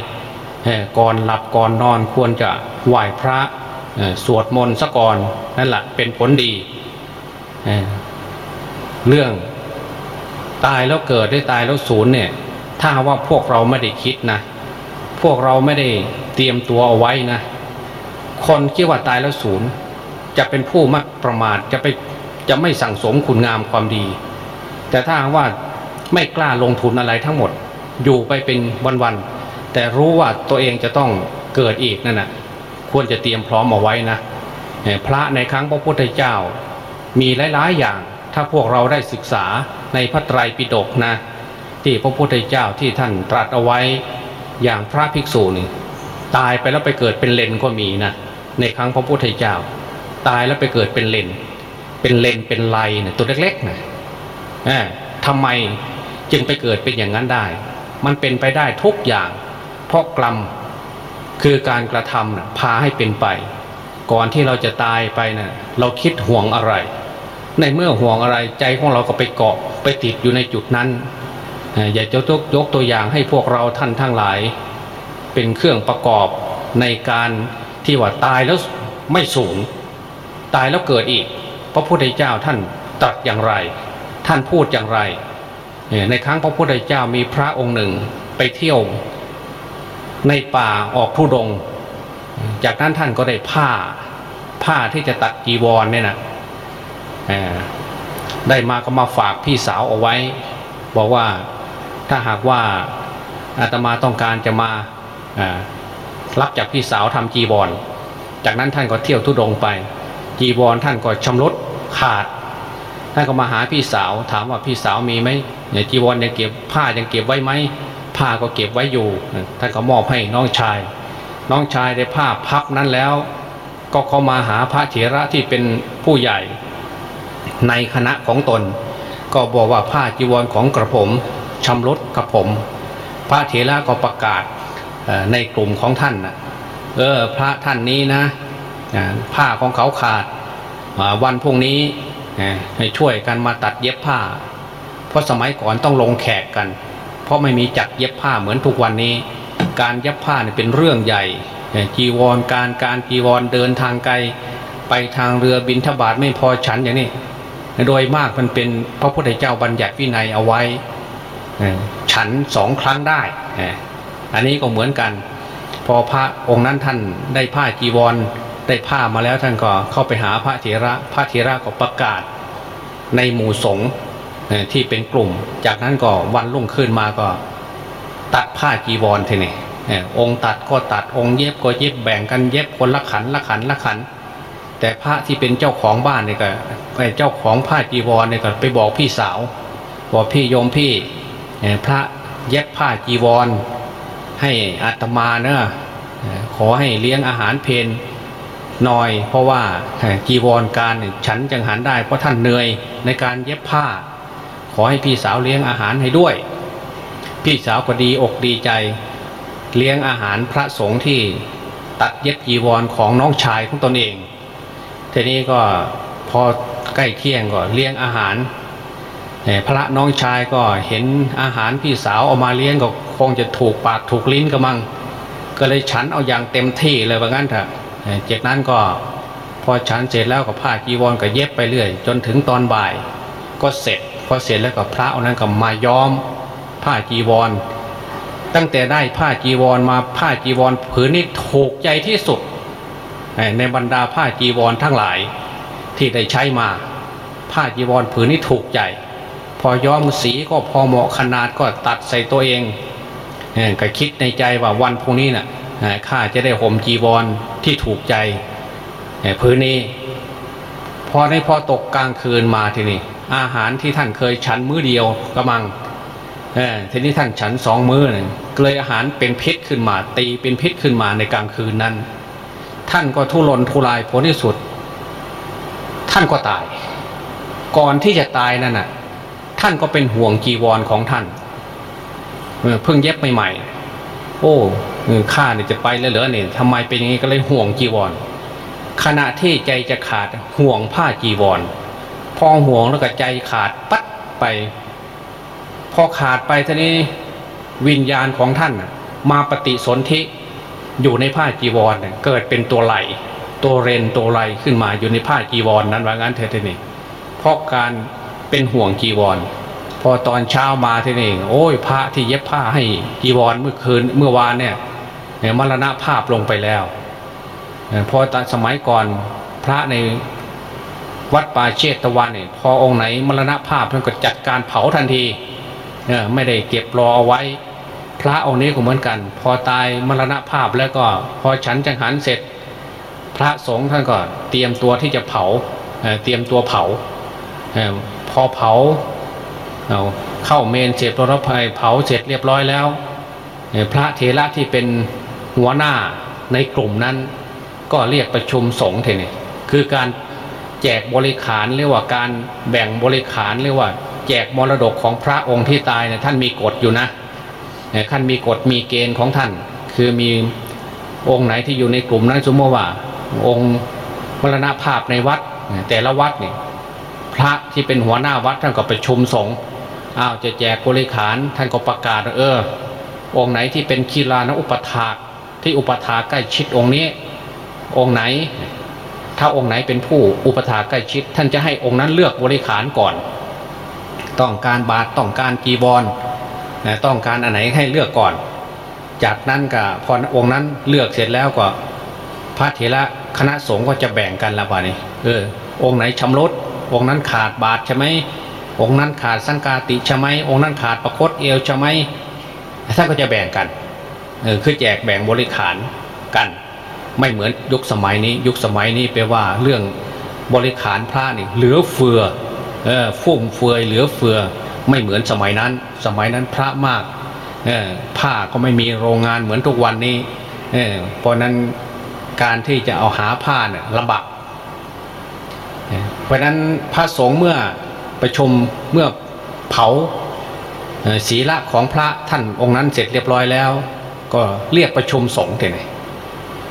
ก่อนหลับก่อนนอนควรจะไหว้พระสวดมนต์สะก่อนนั่นแหละเป็นผลดี เรื่อง ตายแล้วเกิดได้ตายแล้วศูนย์เนี่ยถ้าว่าพวกเราไม่ได้คิดนะ พวกเราไม่ได้เตรียมตัวเอาไว้นะ คนคิดว่าตายแล้วศูนย์จะเป็นผู้มักประมาทจะไปจะไม่สั่งสมคุณงามความดี แต่ถ้าว่าไม่กล้าลงทุนอะไรทั้งหมด อยู่ไปเป็นวันๆแต่รู้ว่าตัวเองจะต้องเกิดอีกนั่นนะควรจะเตรียมพร้อมเอาไว้นะพระในครั้งพระพุทธเจ้า มีหลายๆอย่าง ถ้าพวกเราได้ศึกษา ในพระไตรปิฎกนะที่พระพุทธเจ้าที่ท่านตรัสเอาไว้อย่างพระภิกษุนี่ตายไปแล้วไปเกิดเป็นเลนก็มีนะในครั้งพระพุทธเจ้า ตายแล้วไปเกิดเป็นเลนเป็นเลนเป็นไลเนี่ยตัวเล็กๆนะอทำไมจึงไปเกิดเป็นอย่างนั้นได้ มันเป็นไปได้ทุกอย่าง เพราะกรรมคือการกระทำนะพาให้เป็นไป ก่อนที่เราจะตายไปนะเราคิดห่วงอะไร ในเมื่อห่วงอะไรใจของเราก็ไปเกาะ ไปติดอยู่ในจุดนั้นอ่าอยากจะยกยกตัวอย่างให้พวกเราท่านทั้งหลาย เป็นเครื่องประกอบในการที่ว่าตายแล้วไม่สูญตายแล้วเกิดอีก พระพุทธเจ้าท่านตรัสอย่างไร ท่านพูดอย่างไร ในครั้งพระพุทธเจ้ามีพระองค์หนึ่งไปเที่ยว ในป่าออกทุดง จากนั้นท่านก็ได้ผ้าผ้าที่จะตัดจีวรเนี่ยนะ ได้มาก็มาฝากพี่สาวเอาไว้ บอกว่าถ้าหากว่าอาตมาต้องการจะมารับจากพี่สาวทำจีวรจากนั้นท่านก็เที่ยวทุดงไป จีวรท่านก็ชำรุดขาด ท่านก็มาหาพี่สาวถามว่าพี่สาวมีไหมเนี่ยจีวรยังเก็บผ้ายังเก็บไว้ไหมผ้าก็เก็บไว้อยู่ท่านก็มอบให้น้องชาย น้องชายได้ผ้าพับนั้นแล้ว ก็เขามาหาพระเถระที่เป็นผู้ใหญ่ ในคณะของตน ก็บอกว่าผ้าจีวรของกระผมชำรุดกระผม พระเถระก็ประกาศในกลุ่มของท่านนะเออพระท่านนี้นะผ้าของเขาขาดวันพรุ่งนี้ให้ช่วยกันมาตัดเย็บผ้า เพราะสมัยก่อนต้องลงแขกกัน เพราะไม่มีจักเย็บผ้าเหมือนทุกวันนี้ การเย็บผ้าเนี่ยเป็นเรื่องใหญ่จีวรการการจีวรเดินทางไกล ไปทางเรือบินทบาทไม่พอฉันอย่างนี้ โดยมากมันเป็นพระพุทธเจ้าบัญญัติวินัยเอาไว้ฉันสองครั้งได้ อันนี้ก็เหมือนกัน พอพระองค์นั้นท่านได้ผ้าจีวรได้ผ้ามาแล้วท่านก็เข้าไปหาพระเถระ พระเถระก็ประกาศในหมู่สงฆ์ที่เป็นกลุ่ม จากนั้นก็วันรุ่งขึ้นมาก็ ตัดผ้าจีวรทีนี่องค์ตัดก็ตัดองค์เย็บก็เย็บแบ่งกันเย็บคนละขันละขันละขัน แต่พระที่เป็นเจ้าของบ้านเนี่ยก็ เจ้าของผ้าจีวรเนี่ยก็ไปบอกพี่สาว บอกพี่โยมพี่พระเย็บผ้าจีวร ให้อาตมาเนอะขอให้เลี้ยงอาหารเพนหน่อย เพราะว่าจีวรการฉันจังหันได้เพราะท่านเหนื่อยในการเย็บผ้า ขอให้พี่สาวเลี้ยงอาหารให้ด้วย พี่สาวก็ดีอกดีใจ เลี้ยงอาหารพระสงฆ์ที่ตัดเย็บจีวรของน้องชายของตนเองทีนี้ก็พอ ใกล้เที่ยงก็เลี้ยงอาหารพระน้องชายก็เห็นอาหารพี่สาวเอามาเลี้ยงก็คงจะถูกปากถูกลิ้นกระมัง ก็เลยฉันเอาอย่างเต็มที่เลยว่างั้นเถอะจากนั้นก็พอฉันเสร็จแล้วก็ผ้าจีวรก็เย็บไปเรื่อย จนถึงตอนบ่าย ก็เสร็จพอเสร็จแล้วก็พระเอานั้นก็มาย้อมผ้าจีวร ตั้งแต่ได้ผ้าจีวรมาผ้าจีวรผืนนี้ถูกใจที่สุดในบรรดาผ้าจีวรทั้งหลาย ที่ได้ใช้มา ผ้าจีวรผืนนี้ถูกใจ พอย้อมสีก็พอเหมาะขนาดก็ตัดใส่ตัวเองเอ่อก็คิดในใจว่าวันพรุ่งนี้น่ะเอ่อข้าจะได้ห่มจีวรที่ถูกใจผืนนี้ พอในพอตกกลางคืนมาทีนี้อาหารที่ท่านเคยฉันมื้อเดียวกระมังเออทีนี้ท่านฉันสองมื้อเนี่ยก็เลยอาหารเป็นพิษขึ้นมาตีเป็นพิษขึ้นมาในกลางคืนนั้น ท่านก็ทุรนทุรายผลที่สุด ท่านก็ตาย ก่อนที่จะตายนั่นน่ะ ท่านก็เป็นห่วงจีวรของท่านเพิ่งเย็บใหม่ๆโอ้เออข้าเนี่ยจะไปแล้วเหรอเนี่ยทำไมเป็นอย่างนี้ก็เลยห่วงจีวร ขณะที่ใจจะขาดห่วงผ้าจีวร พอห่วงแล้วก็ใจขาดปัดไป พอขาดไปทีนี้วิญญาณของท่านมาปฏิสนธิอยู่ในผ้าจีวรเกิดเป็นตัวไหล ตัวเรนตัวไหลขึ้นมาอยู่ในผ้าจีวรนั้นว่างั้นเถอะทีนี้เพราะการเป็นห่วงจีวร พอตอนเช้ามาทีนี้โอ้ยพระที่เย็บผ้าให้จีวรเมื่อคืนเมื่อวานเนี่ยเนี่ยมรณะภาพลงไปแล้วพอตอนสมัยก่อนพระในวัดป่าเชตวันเนี่ยพอองค์ไหนมรณะภาพท่านก็จัดการเผาทันทีเออไม่ได้เก็บรอเอาไว้ พระองค์นี้ก็เหมือนกัน พอตายมรณะภาพแล้วก็ พอฉันจังหันเสร็จ ระสงฆ์ท่านก็เตรียมตัวที่จะเผาเตรียมตัวเผาพอเผาเข้าเมนเสร็จรถไฟเผาเสร็จเรียบร้อยแล้ว พระเถระที่เป็นหัวหน้าในกลุ่มนั้น ก็เรียกประชุมสงฆ์เทนี่คือการแจกบริขารเรียกว่าการแบ่งบริขารเรียกว่า แจกมรดกของพระองค์ที่ตายเนี่ยท่านมีกฎอยู่นะท่านมีกฎมีเกณฑ์ของท่าน คือมีองค์ไหนที่อยู่ในกลุ่มนั้นสมมติว่า องค์มรณภาพในวัดแต่ละวัดเนี่ยพระที่เป็นหัวหน้าวัดท่านก็ไปชุมสงฆ์อ้าวจะแจกบริขารท่านก็ประกาศเออ องค์ไหนที่เป็นคีลานอุปถากที่อุปถากใกล้ชิดองค์นี้ องค์ไหน ถ้าองค์ไหนเป็นผู้อุปถากใกล้ชิด ท่านจะให้องค์นั้นเลือกบริขารก่อน ต้องการบาทต้องการจีวรนะต้องการอันไหนให้เลือกก่อน จากนั้นก็พอองค์นั้นเลือกเสร็จแล้วก็ ระเถระคณะสงฆ์ก็จะแบ่งกันละบ่านี้เออองค์ไหนชำรุดองค์นั้นขาดบาทใช่ไหมองค์นั้นขาดสังกาติใช่ไหมองค์นั้นขาดประคตเอวใช่ไหมท่านก็จะแบ่งกันเออคือแจกแบ่งบริขารกัน ไม่เหมือนยุคสมัยนี้ ยุคสมัยนี้แปลว่าเรื่องบริขารพระนี่เหลือเฟือเออฟุ่มเฟือยเหลือเฟือ ไม่เหมือนสมัยนั้น สมัยนั้นพระมากเออผ้าก็ไม่มีโรงงานเหมือนทุกวันนี้เออเพราะนั้น การที่จะเอาหาผ้าเนี่ยลำบากเพราะนั้นพระสงฆ์เมื่อประชุมเมื่อเผาศีละของพระท่านองค์นั้นเสร็จเรียบร้อยแล้ว ก็เรียกประชุมสงฆ์ทีนี้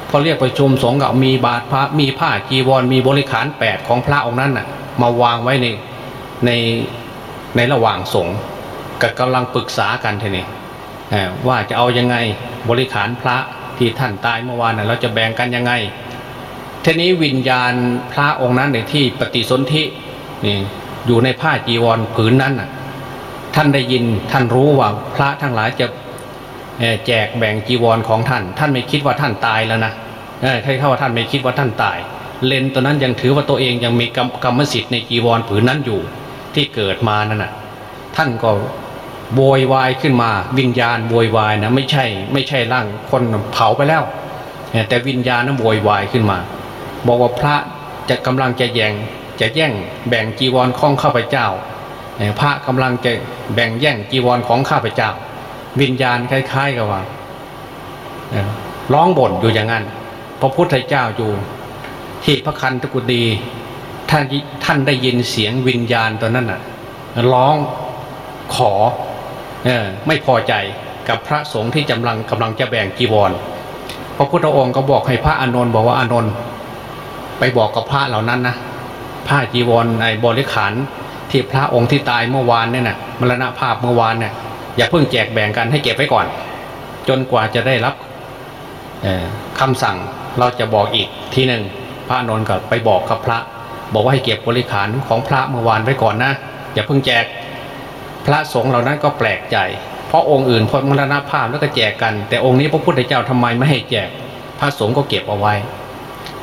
พอเรียกประชุมสงฆ์ก็มีบาทพระมีผ้าจีวรมีบริขารแปดของพระองค์นั้นน่ะมาวางไว้ในในในระหว่างสงฆ์ก็กำลังปรึกษากันทีนี้เอ่อว่าจะเอายังไงบริขารพระ ที่ท่านตายเมื่อวานน่ะเราจะแบ่งกันยังไงทีนี้วิญญาณพระองค์นั้นในที่ปฏิสนธินี่อยู่ในผ้าจีวรผืนนั้นน่ะท่านได้ยินท่านรู้ว่าพระทั้งหลายจะแจกแบ่งจีวรของท่าน ท่านไม่คิดว่าท่านตายแล้วนะเออใครเข้าว่าท่านไม่คิดว่าท่านตาย เลนตัวนั้นยังถือว่าตัวเองยังมีกรรมกรรมสิทธิ์ในจีวรผืนนั้นอยู่ที่เกิดมานั่นน่ะท่านก็ โวยวายขึ้นมา วิญญาณโวยวายนะไม่ใช่ไม่ใช่ร่างคนเผาไปแล้วเออแต่วิญญาณนั้นโวยวายขึ้นมา บอกว่าพระจะกำลังจะแย่งจะแย่งแบ่งจีวรของข้าพเจ้า พระกำลังจะแบ่งแย่งจีวรของข้าพเจ้า วิญญาณคล้ายๆกับว่าร้องบ่นอยู่อย่างนั้นพระพุทธเจ้าอยู่ที่พระคันตกุดีท่านท่านได้ยินเสียงวิญญาณตอนนั้นน่ะร้องขอ ไม่พอใจกับพระสงฆ์ที่กำลังกำลังจะแบ่งจีวร พระพุทธองค์ก็บอกให้พระอานนท์บอกว่าอานนท์ไปบอกกับพระเหล่านั้นนะผ้าจีวรในบริขารที่พระองค์ที่ตายเมื่อวานเนี่ยนะมรณภาพเมื่อวานเนี่ยอย่าเพิ่งแจกแบ่งกันให้เก็บไว้ก่อน จนกว่าจะได้รับเอ่อคำสั่งเราจะบอกอีกทีหนึ่งพระอนนท์ก็ไปบอกกับพระ บอกว่าให้เก็บบริขารของพระเมื่อวานไว้ก่อนนะอย่าเพิ่งแจก ระสงฆ์เหล่านั้นก็แปลกใจ เพราะองค์อื่นพอมรณภาพแล้วก็แจกกัน แต่องค์นี้พระพุทธเจ้าทำไมไม่ให้แจก พระสงฆ์ก็เก็บเอาไว้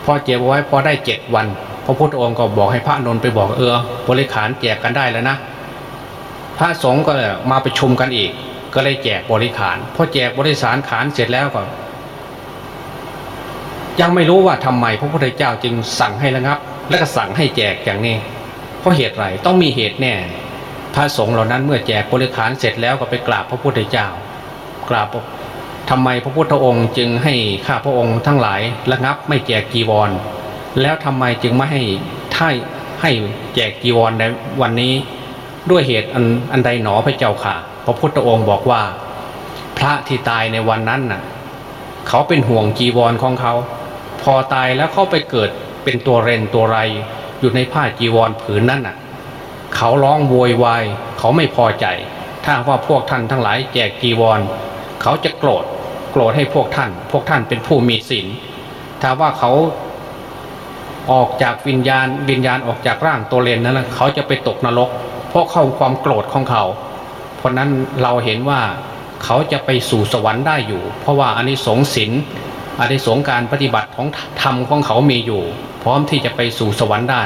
พอเก็บเอาไว้พอได้เจ็ดวัน พระพุทธองค์ก็บอกให้พระนนท์ไปบอกเออบริขารแจกกันได้แล้วนะ พระสงฆ์ก็มาประชุมกันอีก ก็เลยแจกบริขารพอแจกบริสารขานเสร็จแล้วก็ยังไม่รู้ว่าทำไมพระพุทธเจ้าจึงสั่งให้ระงับ และก็สั่งให้แจกอย่างนี้ เพราะเหตุไรต้องมีเหตุแน่ พระสงฆ์เหล่านั้นเมื่อแจกบริขารเสร็จแล้วก็ไปกราบพระพุทธเจ้ากราบทำไมพระพุทธองค์จึงให้ข้าพระองค์ทั้งหลายระงับไม่แจกจีวร แล้วทำไมจึงไม่ให้ท่ายให้แจกจีวรในวันนี้ ด้วยเหตุอันอันใดหนอพระเจ้าค่ะ พระพุทธองค์บอกว่า พระที่ตายในวันนั้นน่ะ เขาเป็นห่วงจีวรของเขา พอตายแล้วเขาไปเกิดเป็นตัวเรนตัวไร อยู่ในผ้าจีวรผืนนั้นน่ะ เขาร้องโวยวายเขาไม่พอใจ ถ้าว่าพวกท่านทั้งหลายแจกจีวร เขาจะโกรธโกรธให้พวกท่าน พวกท่านเป็นผู้มีศีลถ้าว่าเขาออกจากวิญญาณ วิญญาณออกจากร่างตัวเลนนั้นนะเขาจะไปตกนรก เพราะเข้าความโกรธของเขา เพราะนั้นเราเห็นว่าเขาจะไปสู่สวรรค์ได้อยู่ เพราะว่าอานิสงส์ศีลอานิสงส์การปฏิบัติของธรรมของเขามีอยู่ พร้อมที่จะไปสู่สวรรค์ได้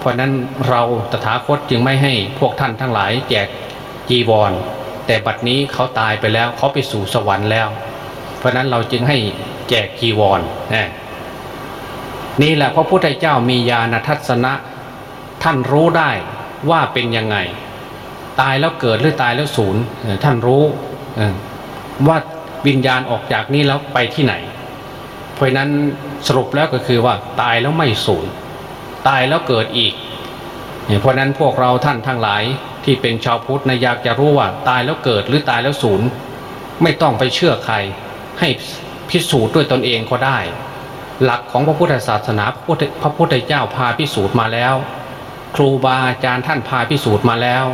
เพราะนั้นเราตถาคตจึงไม่ให้พวกท่านทั้งหลายแจกจีวร แต่บัดนี้เขาตายไปแล้วเขาไปสู่สวรรค์แล้ว เพราะนั้นเราจึงให้แจกจีวรนะนี่แหละพระพุทธเจ้ามีญาณทัศนะ ท่านรู้ได้ว่าเป็นยังไง ตายแล้วเกิดหรือตายแล้วศูนย์ท่านรู้ว่าวิญญาณออกจากนี้แล้วไปที่ไหน เพราะฉะนั้นสรุปแล้วก็คือว่าตายแล้วไม่สูญ ตายแล้วเกิดอีก เพราะนั้นพวกเราท่านทั้งหลายที่เป็นชาวพุทธนะอยากจะรู้ว่าตายแล้วเกิดหรือตายแล้วศูนย์ไม่ต้องไปเชื่อใคร ให้พิสูจน์ด้วยตนเองก็ได้ หลักของพระพุทธศาสนาพระพุทธพระพุทธเจ้าพาพิสูจน์มาแล้ว ครูบาอาจารย์ท่านพาพิสูจน์มาแล้ว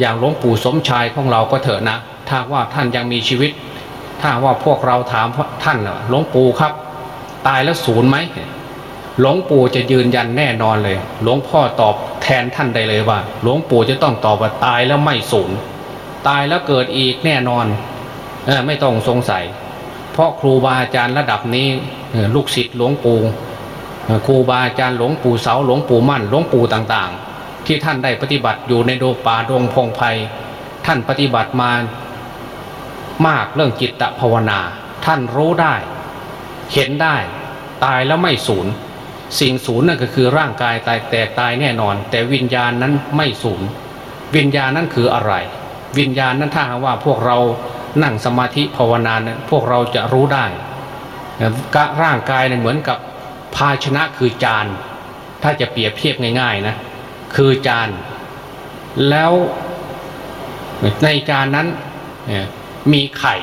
อย่างหลวงปู่สมชายของเราก็เถอะนะถ้าว่าท่านยังมีชีวิต ถ้าว่าพวกเราถามท่านหลวงปู่ครับ ตายแล้วศูนย์ไหม หลวงปู่จะยืนยันแน่นอนเลย หลวงพ่อตอบแทนท่านได้เลยว่า หลวงปู่จะต้องตอบว่าตายแล้วไม่ศูนย์ตายแล้วเกิดอีกแน่นอนอไม่ต้องสงสัย เพราะครูบาอาจารย์ระดับนี้ลูกศิษย์หลวงปู่ครูบาอาจารย์หลวงปู่เสาหลวงปู่มั่นหลวงปู่ต่างๆ ที่ท่านได้ปฏิบัติอยู่ในโดป่าดงพงไพท่านปฏิบัติมามากเรื่องจิตภาวนา ท่านรู้ได้ เห็นได้ ตายแล้วไม่สูญ สิ่งศูนย์นั่นก็คือร่างกายตายแตกตายแน่นอน แต่วิญญาณนั้นไม่สูญวิญญาณนั้นคืออะไร วิญญาณนั้นถ้าหากว่าพวกเรานั่งสมาธิภาวนาเนี่ยพวกเราจะรู้ได้กะร่างกายเนี่ยเหมือนกับภาชนะคือจาน ถ้าจะเปรียบเทียบง่ายๆนะคือจาน แล้วในจานนั้นมีไข่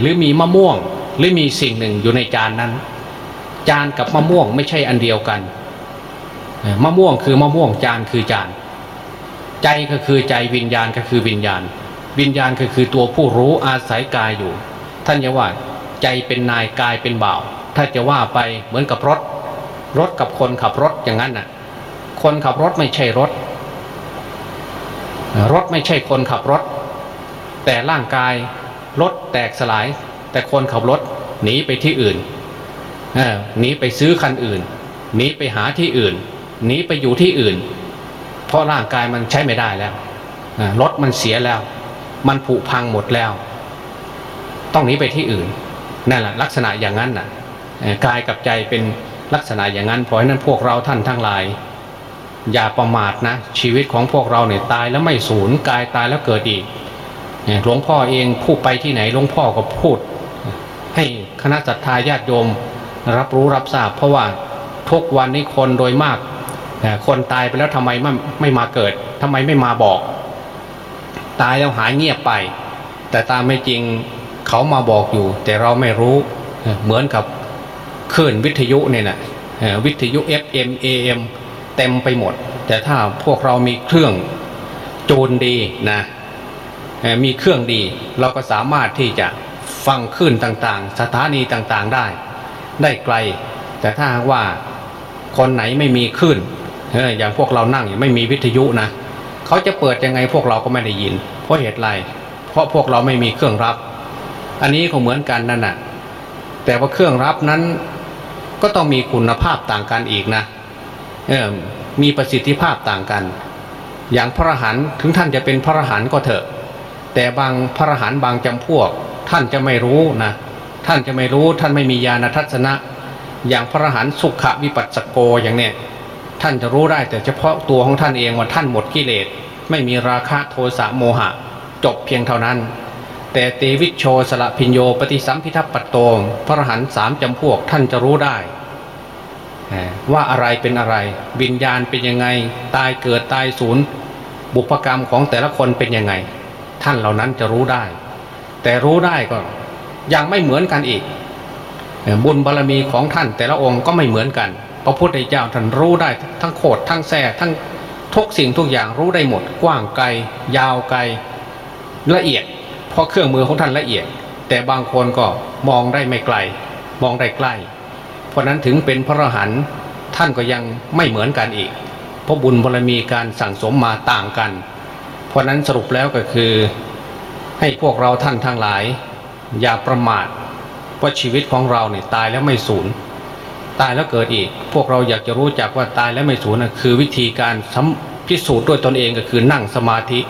หรือมีมะม่วงหรือมีสิ่งหนึ่งอยู่ในจานนั้น จานกับมะม่วงไม่ใช่อันเดียวกันมะม่วงคือมะม่วงจานคือจาน ใจก็คือใจวิญญาณก็คือวิญญาณ วิญญาณก็คือตัวผู้รู้อาศัยกายอยู่ ท่านจะว่าใจเป็นนายกายเป็นบ่าว ถ้าจะว่าไปเหมือนกับรถ รถกับคนขับรถอย่างนั้นน่ะ คนขับรถไม่ใช่รถ รถไม่ใช่คนขับรถ แต่ร่างกายรถแตกสลาย แต่คนขับรถหนีไปที่อื่น หนีไปซื้อคันอื่นหนีไปหาที่อื่นหนีไปอยู่ที่อื่น เพราะร่างกายมันใช้ไม่ได้แล้วรถมันเสียแล้ว มันผุพังหมดแล้ว ต้องหนีไปที่อื่นนั่นแหละลักษณะอย่างนั้นน่ะกายกับใจเป็นลักษณะอย่างนั้นเพราะฉะนั้นพวกเราท่านทั้งหลาย อย่าประมาทนะ ชีวิตของพวกเราเนี่ยตายแล้วไม่สูญกายตายแล้วเกิดอีกหลวงพ่อเองพูดไปที่ไหนหลวงพ่อก็พูด ให้คณะสัตยาญาติโยม รับรู้รับทราบ เพราะว่าทุกวันนี้คนโดยมากคนตายไปแล้วทำไมไม่ไม่มาเกิดทำไมไม่มาบอก ตายแล้วหายเงียบไป แต่ตามไม่จริงเขามาบอกอยู่ แต่เราไม่รู้เหมือนกับคลื่นวิทยุเนี่ยนะวิทยุ FM AM เต็มไปหมด แต่ถ้าพวกเรามีเครื่องจูนดีนะมีเครื่องดี เราก็สามารถที่จะฟังคลื่นต่างๆ สถานีต่างๆได้ ได้ไกล แต่ถ้าว่าคนไหนไม่มีคลื่นอย่างพวกเรานั่งไม่มีวิทยุนะเขาจะเปิดยังไงพวกเราก็ไม่ได้ยิน เพราะเหตุไรเพราะพวกเราไม่มีเครื่องรับ อันนี้ก็เหมือนกันนั่นแหะแต่ว่าเครื่องรับนั้นก็ต้องมีคุณภาพต่างกันอีกนะมีประสิทธิภาพต่างกัน อย่างพระหันถึงท่านจะเป็นพระหันก็เถอะ แต่บางพระหันบางจำพวก ท่านจะไม่รู้นะ ท่านจะไม่รู้ท่านไม่มีญาณทัศนะ อย่างพระหันสุขวิปัสสโกอย่างเนี้ยท่านจะรู้ได้แต่เฉพาะตัวของท่านเองว่าท่านหมดกิเลส ไม่มีราคะโทสะโมหะ จบเพียงเท่านั้น แต่เตวิชโชสละพิญโยปฏิสัมพิทัปปัตโตพระหันสามจำพวกท่านจะรู้ได้ว่าอะไรเป็นอะไร วิญญาณเป็นยังไง ตายเกิดตายสูญบุพกรรมของแต่ละคนเป็นยังไง ท่านเหล่านั้นจะรู้ได้ แต่รู้ได้ก็ ยังไม่เหมือนกันอีก บุญบารรมีของท่านแต่ละองค์ก็ไม่เหมือนกัน พระพุทธเจ้าท่านรู้ได้ทั้งโคดทั้งแท่ทั้งทุกสิ่งทุกอย่างรู้ได้หมด กว้างไกล ยาวไกลละเอียด เพราะเครื่องมือของท่านละเอียด แต่บางคนก็มองได้ไม่ไกล มองได้ใกล้ เพราะนั้นถึงเป็นพระอรหันต์ท่านก็ยังไม่เหมือนกันอีก เพราะบุญบารมีการสั่งสมมาต่างกัน เพราะนั้นสรุปแล้วก็คือให้พวกเราท่านทั้งหลาย อย่าประมาทว่าชีวิตของเราเนี่ยตายแล้วไม่สูญตายแล้วเกิดอีก พวกเราอยากจะรู้จักว่าตายแล้วไม่สูญนะคือวิธีการพิสูจน์ด้วยตนเองก็คือนั่งสมาธิ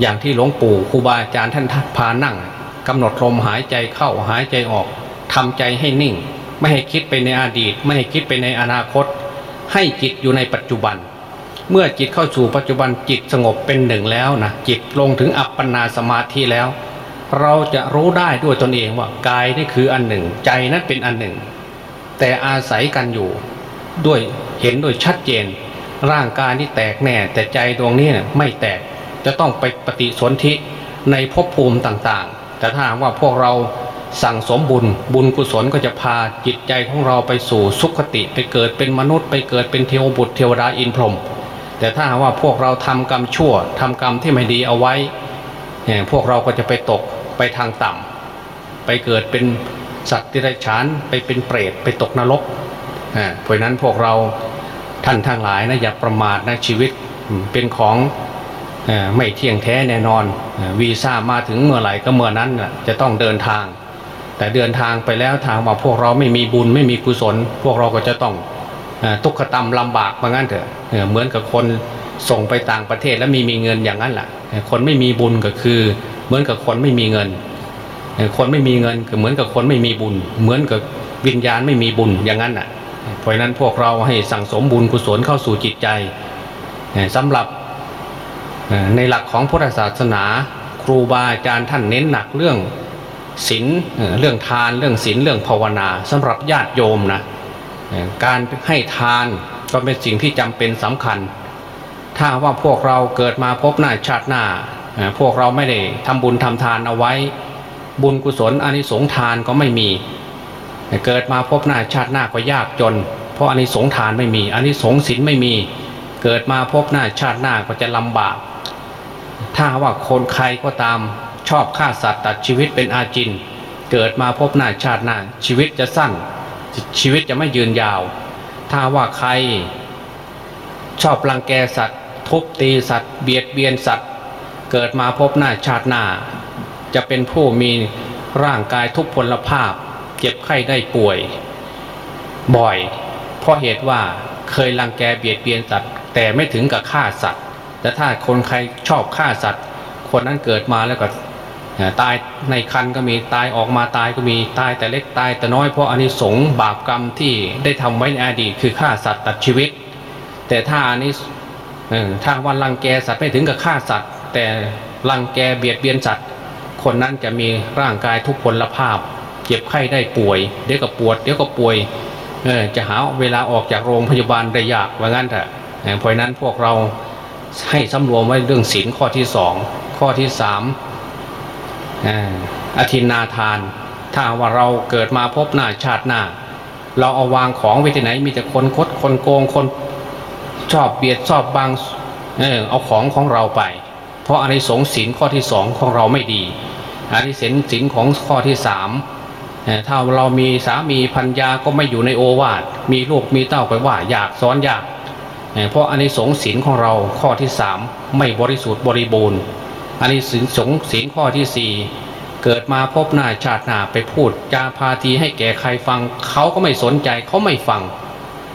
อย่างที่หลวงปู่ครูบาอาจารย์ท่านพานั่งกำหนดลมหายใจเข้าหายใจออกทำใจให้นิ่ง ไม่ให้คิดไปในอดีต ไม่ให้คิดไปในอนาคต ให้จิตอยู่ในปัจจุบัน เมื่อจิตเข้าสู่ปัจจุบันจิตสงบเป็นหนึ่งแล้วนะจิตลงถึงอัปปนาสมาธิแล้ว เราจะรู้ได้ด้วยตนเองว่ากายนี่คืออันหนึ่ง ใจนั้นเป็นอันหนึ่ง แต่อาศัยกันอยู่ด้วยเห็นโดยชัดเจน ร่างกายนี่แตกแน่ แต่ใจดวงนี้ไม่แตกจะต้องไปปฏิสนธิในภพภูมิต่างๆ แต่ถ้าว่าพวกเราสั่งสมบุญบุญกุศลก็จะพาจิตใจของเราไปสู่สุขติไปเกิดเป็นมนุษย์ ไปเกิดเป็นเทวบุตรเทวดาอินพรหมแต่ถ้าว่าพวกเราทำกรรมชั่วทำกรรมที่ไม่ดีเอาไว้พวกเราก็จะไปตก ไปทางต่ำไปเกิดเป็นสัตว์ที่ไรฉานไปเป็นเปรตไปตกนรกเพราะนั้นพวกเราท่านทั้งหลายนะอย่าประมาทนะชีวิตเป็นของไม่เที่ยงแท้แน่นอนวีซ่ามาถึงเมื่อไหร่ก็เมื่อนั้นจะต้องเดินทาง แต่เดินทางไปแล้วทางว่าพวกเราไม่มีบุญไม่มีกุศล พวกเราก็จะต้องทุกขตำลำบากมางั้นเถอะเหมือนกับคนส่งไปต่างประเทศแล้วมีมีเงินอย่างนั้นแหละคนไม่มีบุญก็คือ มือนกับคนไม่มีเงิน คนไม่มีเงินก็เหมือนกับคนไม่มีบุญ เหมือนกับวิญญาณไม่มีบุญอย่างนั้นอะเพราะนั้นพวกเราให้สั่งสมบุญกุศลเข้าสู่จิตใจสำหรับในหลักของพุทธศาสนาครูบาอาจารย์ท่านเน้นหนักเรื่องศีลเรื่องทานเรื่องศีลเรื่องภาวนาสำหรับญาติโยมนะการให้ทานก็เป็นสิ่งที่จำเป็นสำคัญ ถ้าว่าพวกเราเกิดมาพบหน้าชาติหน้า พวกเราไม่ได้ทำบุญทำทานเอาไว้ บุญกุศลอานิสงทานก็ไม่มี เกิดมาพบหน้าชาติหน้าก็ยากจน เพราะอานิสงทานไม่มีอานิสงส์ศีลไม่มี เกิดมาพบหน้าชาติหน้าก็จะลำบาก ถ้าว่าคนใครก็ตามชอบฆ่าสัตว์ตัดชีวิตเป็นอาจิน เกิดมาพบหน้าชาติหน้าชีวิตจะสั้น ชีวิตจะไม่ยืนยาว ถ้าว่าใครชอบรังแกสัตว์ ทุบตีสัตว์ เบียดเบียนสัตว์ เกิดมาพบหน้าชาติหน้า จะเป็นผู้มีร่างกายทุกพลภาพ เจ็บไข้ได้ป่วย บ่อย เพราะเหตุว่าเคยรังแกเบียดเบียนสัตว์ แต่ไม่ถึงกับฆ่าสัตว์ แต่ถ้าคนใครชอบฆ่าสัตว์ คนนั้นเกิดมาแล้วก็ตายในคันก็มีตายออกมาตายก็มีตายแต่เล็กตายแต่น้อยเพราะอานิสงส์บาปกรรมที่ได้ทำไว้ในอดีตคือฆ่าสัตว์ตัดชีวิต แต่ถ้าอันนี้ถ้าวันรังแกสัตว์ไม่ถึงกับฆ่าสัตว์ แต่รังแกเบียดเบียนสัตว์ คนนั้นจะมีร่างกายทุกพลภาพ เจ็บไข้ได้ป่วย เดี๋ยวก็ปวด เดี๋ยวก็ป่วยจะหาเวลาออกจากโรงพยาบาลได้ยากว่างั้นเถอะเออเพราะฉะนั้นพวกเราให้สำรวมไว้เรื่องศีลข้อที่สองข้อที่สามอธินาทาน ถ้าว่าเราเกิดมาพบหน้าชาติหน้า เราเอาวางของไว้ที่ไหนมีแต่คนคดคนโกงคนชอบเบียดชอบบังเออเอาของของเราไป เพราะอานิสงส์ศีลข้อที่สองของเราไม่ดีอานิสงส์ศีลของข้อที่สามถ้าเรามีสามีพัญญาก็ไม่อยู่ในโอวาทมีลูกมีเต้าไปว่าอยากสอนอยากเพราะอานิสงส์ศีลของเราข้อที่สามไม่บริสุทธิ์บริบูรณ์อานิสงส์ศีลข้อที่สี่เกิดมาพบหน้าชาติหน้าไปพูดจาพาทีให้แก่ใครฟังเขาก็ไม่สนใจเขาไม่ฟัง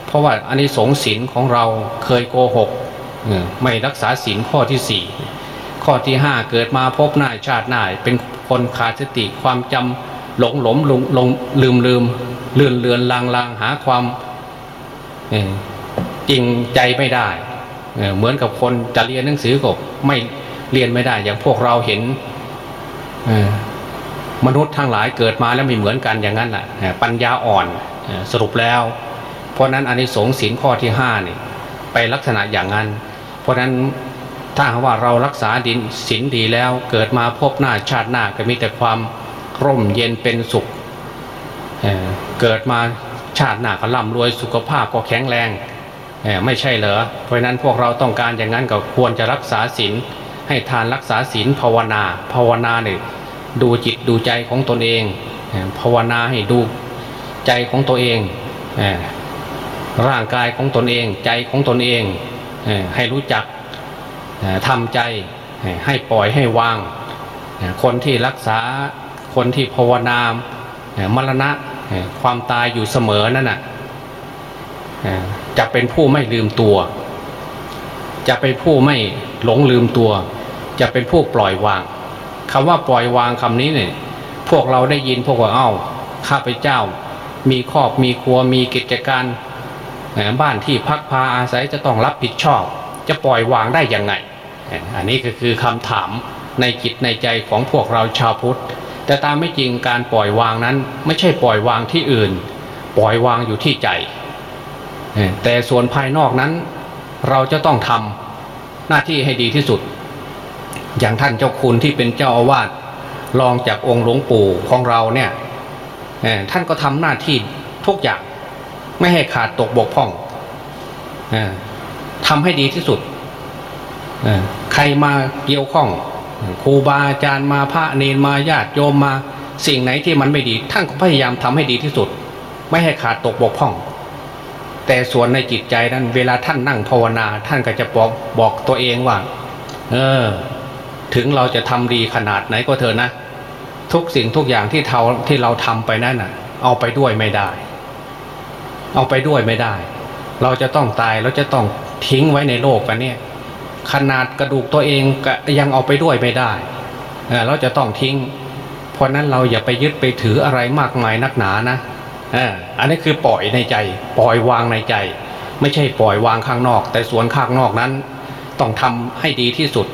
เพราะว่าอานิสงส์ศีลของเราเคยโกหกไม่รักษาศีลข้อที่สี่ ข้อที่ห้าเกิดมาพบหน้าชาติหน้าเป็นคนขาดสติความจำหลงหลงลงลงลืมลืมเลื่อนเลือนลางลางหาความจริงใจไม่ได้ เหมือนกับคนจะเรียนหนังสือก็ไม่เรียนไม่ได้ อย่างพวกเราเห็นมนุษย์ทั้งหลายเกิดมาแล้วไม่เหมือนกันอย่างนั้นแหละปัญญาอ่อนสรุปแล้ว เพราะนั้นอานิสงส์ศีลข้อที่ห้านี่ไปลักษณะอย่างนั้น เพราะนั้น ถ้าว่าเรารักษาดินศีลดีแล้วเกิดมาพบหน้าชาติหน้าก็มีแต่ความร่มเย็นเป็นสุขเเกิดมาชาติหน้าก็ร่ำรวยสุขภาพก็แข็งแรงไม่ใช่เหรอเพราะนั้นพวกเราต้องการอย่างนั้นก็ควรจะรักษาศีลให้ทานรักษาศีลภาวนา ภาวนาเนี่ยดูจิตดูใจของตนเอง ภาวนาให้ดูใจของตัวเอง ร่างกายของตนเองใจของตนเองให้รู้จัก ทำใจให้ปล่อยให้วาง คนที่รักษาคนที่ภาวนาเมรณะความตายอยู่เสมอนั่นน่ะจะเป็นผู้ไม่ลืมตัว จะเป็นผู้ไม่หลงลืมตัว จะเป็นผู้ปล่อยวางคำว่าปล่อยวางคำนี้เนี่ยพวกเราได้ยินพวกว่าเอ้าข้าพเจ้า มีครอบมีครัวมีกิจการบ้านที่พักพาอาศัยจะต้องรับผิดชอบ จะปล่อยวางได้ยังไง อันนี้ก็คือคำถามในจิตในใจของพวกเราชาวพุทธ แต่ตามไม่จริงการปล่อยวางนั้น ไม่ใช่ปล่อยวางที่อื่น ปล่อยวางอยู่ที่ใจ แต่ส่วนภายนอกนั้น เราจะต้องทำหน้าที่ให้ดีที่สุด อย่างท่านเจ้าคุณที่เป็นเจ้าอาวาสรองจากองค์หลวงปู่ของเราเนี่ยท่านก็ทำหน้าที่ทุกอย่างไม่ให้ขาดตกบกพร่องอ ทำให้ดีที่สุดใครมาเกี่ยวข้องครูบาอาจารย์มาพระเนนมาญาติโยมมาสิ่งไหนที่มันไม่ดีท่านก็พยายามทำให้ดีที่สุด ไม่ให้ขาดตกบกพร่อง แต่ส่วนในจิตใจนั้น เวลาท่านนั่งภาวนา ท่านก็จะบอกบอกตัวเองว่า เออ ถึงเราจะทำดีขนาดไหนก็เถอะนะ ทุกสิ่งทุกอย่างที่เราที่เราทำไปนั่นน่ะ เอาไปด้วยไม่ได้ เอาไปด้วยไม่ได้ เราจะต้องตายเราจะต้อง ทิ้งไว้ในโลกกันเนี่ยขนาดกระดูกตัวเองก็ยังเอาไปด้วยไม่ได้เราจะต้องทิ้ง เพราะนั้นเราอย่าไปยึดไปถืออะไรมากมายนักหนานะอันนี้คือปล่อยในใจ ปล่อยวางในใจ ไม่ใช่ปล่อยวางข้างนอก แต่ส่วนข้างนอกนั้น ต้องทำให้ดีที่สุด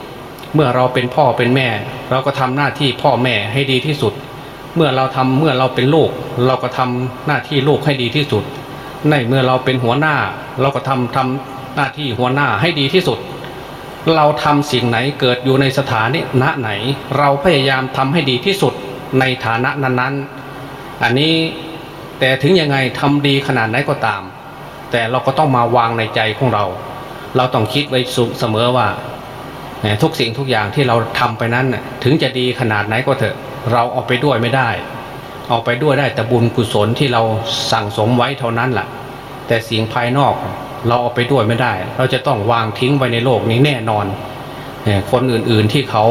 เมื่อเราเป็นพ่อเป็นแม่ เราก็ทำหน้าที่พ่อแม่ให้ดีที่สุด เมื่อเราทำเมื่อเราเป็นลูก เราก็ทำหน้าที่ลูกให้ดีที่สุด ในเมื่อเราเป็นหัวหน้า เราก็ทำทำ หน้าที่หัวหน้าให้ดีที่สุด เราทำสิ่งไหนเกิดอยู่ในสถานะไหน เราพยายามทำให้ดีที่สุดในฐานะนั้นๆ อันนี้แต่ถึงยังไงทำดีขนาดไหนก็ตาม แต่เราก็ต้องมาวางในใจของเรา เราต้องคิดไว้เสมอว่าทุกสิ่งทุกอย่างที่เราทำไปนั้นถึงจะดีขนาดไหนก็เถอะเราเอาไปด้วยไม่ได้เอาไปด้วยได้แต่บุญกุศลที่เราสั่งสมไว้เท่านั้นแหละแต่สิ่งภายนอก เราเอาไปด้วยไม่ได้ เราจะต้องวางทิ้งไว้ในโลกนี้แน่นอน คนอื่นๆที่เขา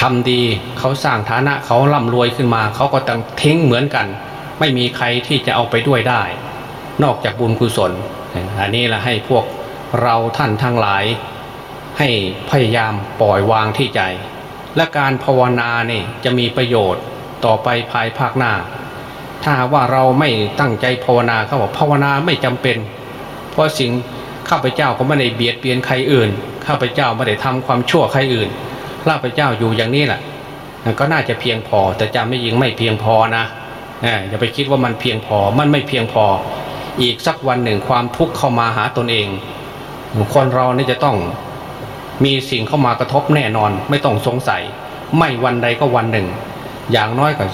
ทำดีเขาสร้างฐานะเขาร่ำรวยขึ้นมา เขาก็ต้องทิ้งเหมือนกัน ไม่มีใครที่จะเอาไปด้วยได้ นอกจากบุญกุศล อันนี้ละให้พวกเราท่านทั้งหลาย ให้พยายามปล่อยวางที่ใจ และการภาวนาเนี่ยจะมีประโยชน์ต่อไปภายภาคหน้า ถ้าว่าเราไม่ตั้งใจภาวนาเขาบอกภาวนาไม่จำเป็น ราะสิ่งข้าพเจ้าก็ไม่ได้เบียดเบียนใครอื่น ข้าพเจ้าไม่ได้ทำความชั่วใครอื่น ข้าพเจ้าอยู่อย่างนี้แหละก็น่าจะเพียงพอ แต่จำไม่ยิงไม่เพียงพอนะอย่าไปคิดว่ามันเพียงพอ มันไม่เพียงพอ อีกสักวันหนึ่งความทุกข์เข้ามาหาตนเอง คนเรานี่จะต้องมีสิ่งเข้ามากระทบแน่นอน ไม่ต้องสงสัย ไม่วันใดก็วันหนึ่ง อย่างน้อยก็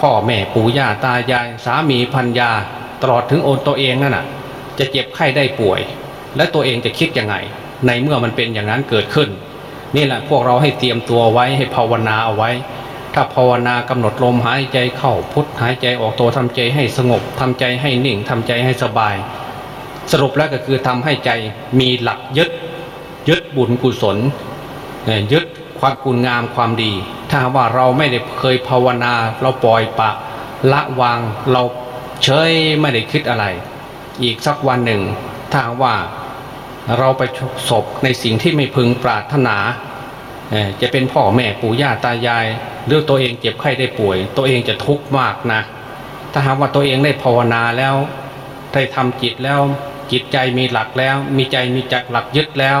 พ่อแม่ปู่ย่าตายายสามีพันยาตลอดถึงโอนตัวเองนั่นน่ะ จะเจ็บไข้ได้ป่วย และตัวเองจะคิดยังไง ในเมื่อมันเป็นอย่างนั้นเกิดขึ้น นี่แหละพวกเราให้เตรียมตัวไว้ให้ภาวนาเอาไว้ ถ้าภาวนากำหนดลมหายใจเข้าพุทหายใจออกตัวทำใจให้สงบทำใจให้นิ่งทำใจให้สบาย สรุปแล้วก็คือทำให้ใจมีหลักยึดยึดบุญกุศลยึดความคุณงามความดี ถ้าว่าเราไม่ได้เคยภาวนาเราปล่อยปะละวางเราเฉยไม่ได้คิดอะไร อีกสักวันหนึ่ง ถ้าว่าเราไปศพในสิ่งที่ไม่พึงปรารถนา จะเป็นพ่อแม่ปู่ย่าตายาย หรือตัวเองเจ็บไข้ได้ป่วย ตัวเองจะทุกข์มากนะ ถ้าหากว่าตัวเองได้ภาวนาแล้วได้ทำจิตแล้วจิตใจมีหลักแล้ว มีใจมีจักหลักยึดแล้ว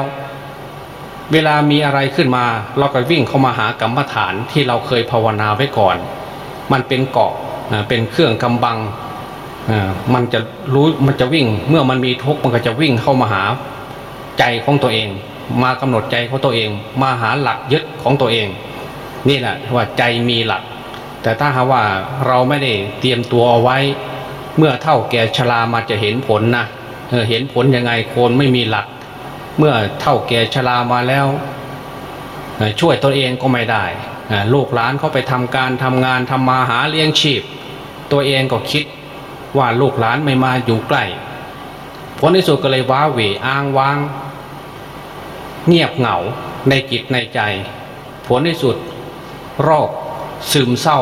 เวลามีอะไรขึ้นมา เราก็วิ่งเข้ามาหากรรมฐานที่เราเคยภาวนาไว้ก่อน มันเป็นเกาะเป็นเครื่องกำบัง มันจะรู้มันจะวิ่ง เมื่อมันมีทุกข์มันก็จะวิ่งเข้ามาหาใจของตัวเอง มากำหนดใจของตัวเอง มาหาหลักยึดของตัวเอง นี่แหละว่าใจมีหลัก แต่ถ้าหาว่าเราไม่ได้เตรียมตัวเอาไว้ เมื่อเท่าแก่ชรามาจะเห็นผลนะเห็นผลยังไงคนไม่มีหลัก เมื่อเท่าแก่ชรามาแล้ว ช่วยตัวเองก็ไม่ได้ลูกหลานเขาไปทำการทำงานทำมาหาเลี้ยงชีพ ตัวเองก็คิด ว่าลูกหลานไม่มาอยู่ใกล้ผลที่สุดก็เลยว้าเหวอ้างว้าง เงียบเหงาในจิตในใจ ผลที่สุดโรคซึมเศร้า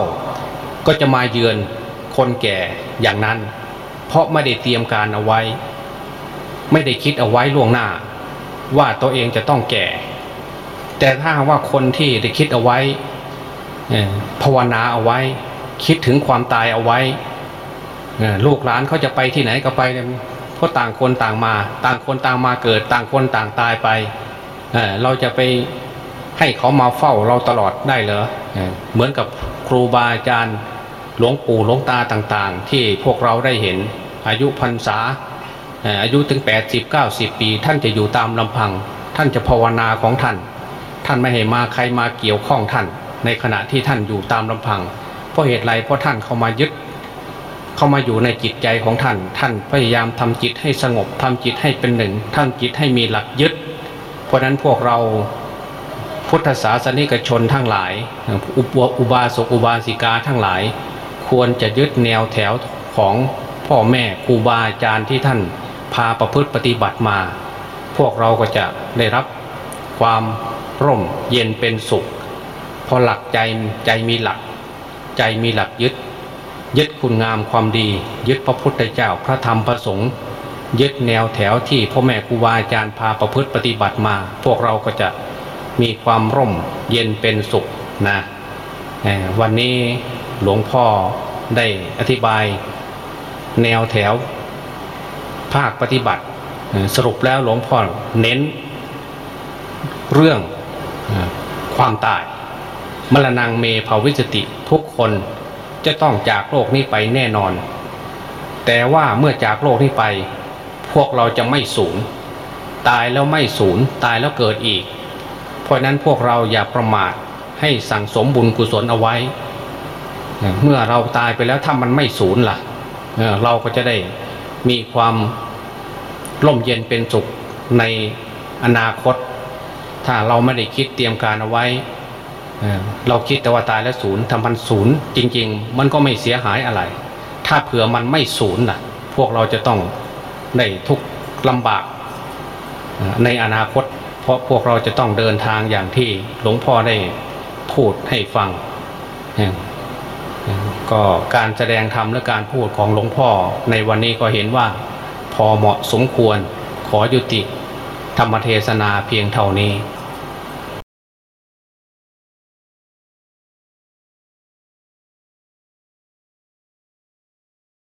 ก็จะมาเยือนคนแก่อย่างนั้น เพราะไม่ได้เตรียมการเอาไว้ ไม่ได้คิดเอาไว้ล่วงหน้า ว่าตัวเองจะต้องแก่ แต่ถ้าว่าคนที่ได้คิดเอาไว้ภาวนาเอาไว้ คิดถึงความตายเอาไว้ ลูกหลานเขาจะไปที่ไหนก็ไปเพราะต่างคนต่างมา ต่างคนต่างมาเกิด ต่างคนต่างตายไปเราจะไปให้เขามาเฝ้าเราตลอดได้เหรอเหมือนกับครูบาอาจารย์หลวงปู่หลวงตาต่างๆ ที่พวกเราได้เห็นอายุพรรษาเอ่ออายุถึง 80 90 ปี ท่านจะอยู่ตามลำพัง ท่านจะภาวนาของท่าน ท่านไม่ให้มาใครมาเกี่ยวข้องท่าน ในขณะที่ท่านอยู่ตามลำพัง เพราะเหตุไรเพราะท่านเข้ามายึด เข้ามาอยู่ในจิตใจของท่าน ท่านพยายามทำจิตให้สงบทำจิตให้เป็นหนึ่งทำจิตให้มีหลักยึด เพราะฉะนั้นพวกเราพุทธศาสนิกชนทั้งหลาย อุปอุบาสกอุบาสิกาทั้งหลาย ควรจะยึดแนวแถวของพ่อแม่ครูบาอาจารย์ที่ท่านพาประพฤติปฏิบัติมา พวกเราก็จะได้รับความร่มเย็นเป็นสุขพราะหลักใจใจมีหลัก ใจมีหลักยึด ยึดคุณงามความดี ยึดพระพุทธเจ้าพระธรรมพระสงฆ์ยึดแนวแถวที่พ่อแม่ครูบาอาจารย์พาประพฤติปฏิบัติมา พวกเราก็จะมีความร่มเย็นเป็นสุขนะวันนี้หลวงพ่อได้อธิบาย แนวแถว ภาคปฏิบัติ สรุปแล้วหลวงพ่อเน้น เรื่องความตาย มรณงเมภาวิสติทุกคน จะต้องจากโลกนี้ไปแน่นอน แต่ว่าเมื่อจากโลกนี้ไป พวกเราจะไม่สูญตายแล้วไม่สูญตายแล้วเกิดอีก เพราะนั้นพวกเราอย่าประมาทให้สั่งสมบุญกุศลเอาไว้ เมื่อเราตายไปแล้วถ้ามันไม่สูญล่ะเราก็จะได้มีความร่มเย็นเป็นสุขในอนาคต ถ้าเราไม่ได้คิดเตรียมการเอาไว้ เราคิดแต่ว่าตายแล้วศูนย์ทำพันศูนย์จริง ๆ มันก็ไม่เสียหายอะไร ถ้าเผื่อมันไม่ศูนย์ล่ะ พวกเราจะต้องได้ทุกลำบากในอนาคต เพราะพวกเราจะต้องเดินทางอย่างที่หลวงพ่อได้พูดให้ฟัง ก็การแสดงธรรมและการพูดของหลวงพ่อในวันนี้ก็เห็นว่าพอเหมาะสมควรขอยุติธรรมเทศนาเพียงเท่านี้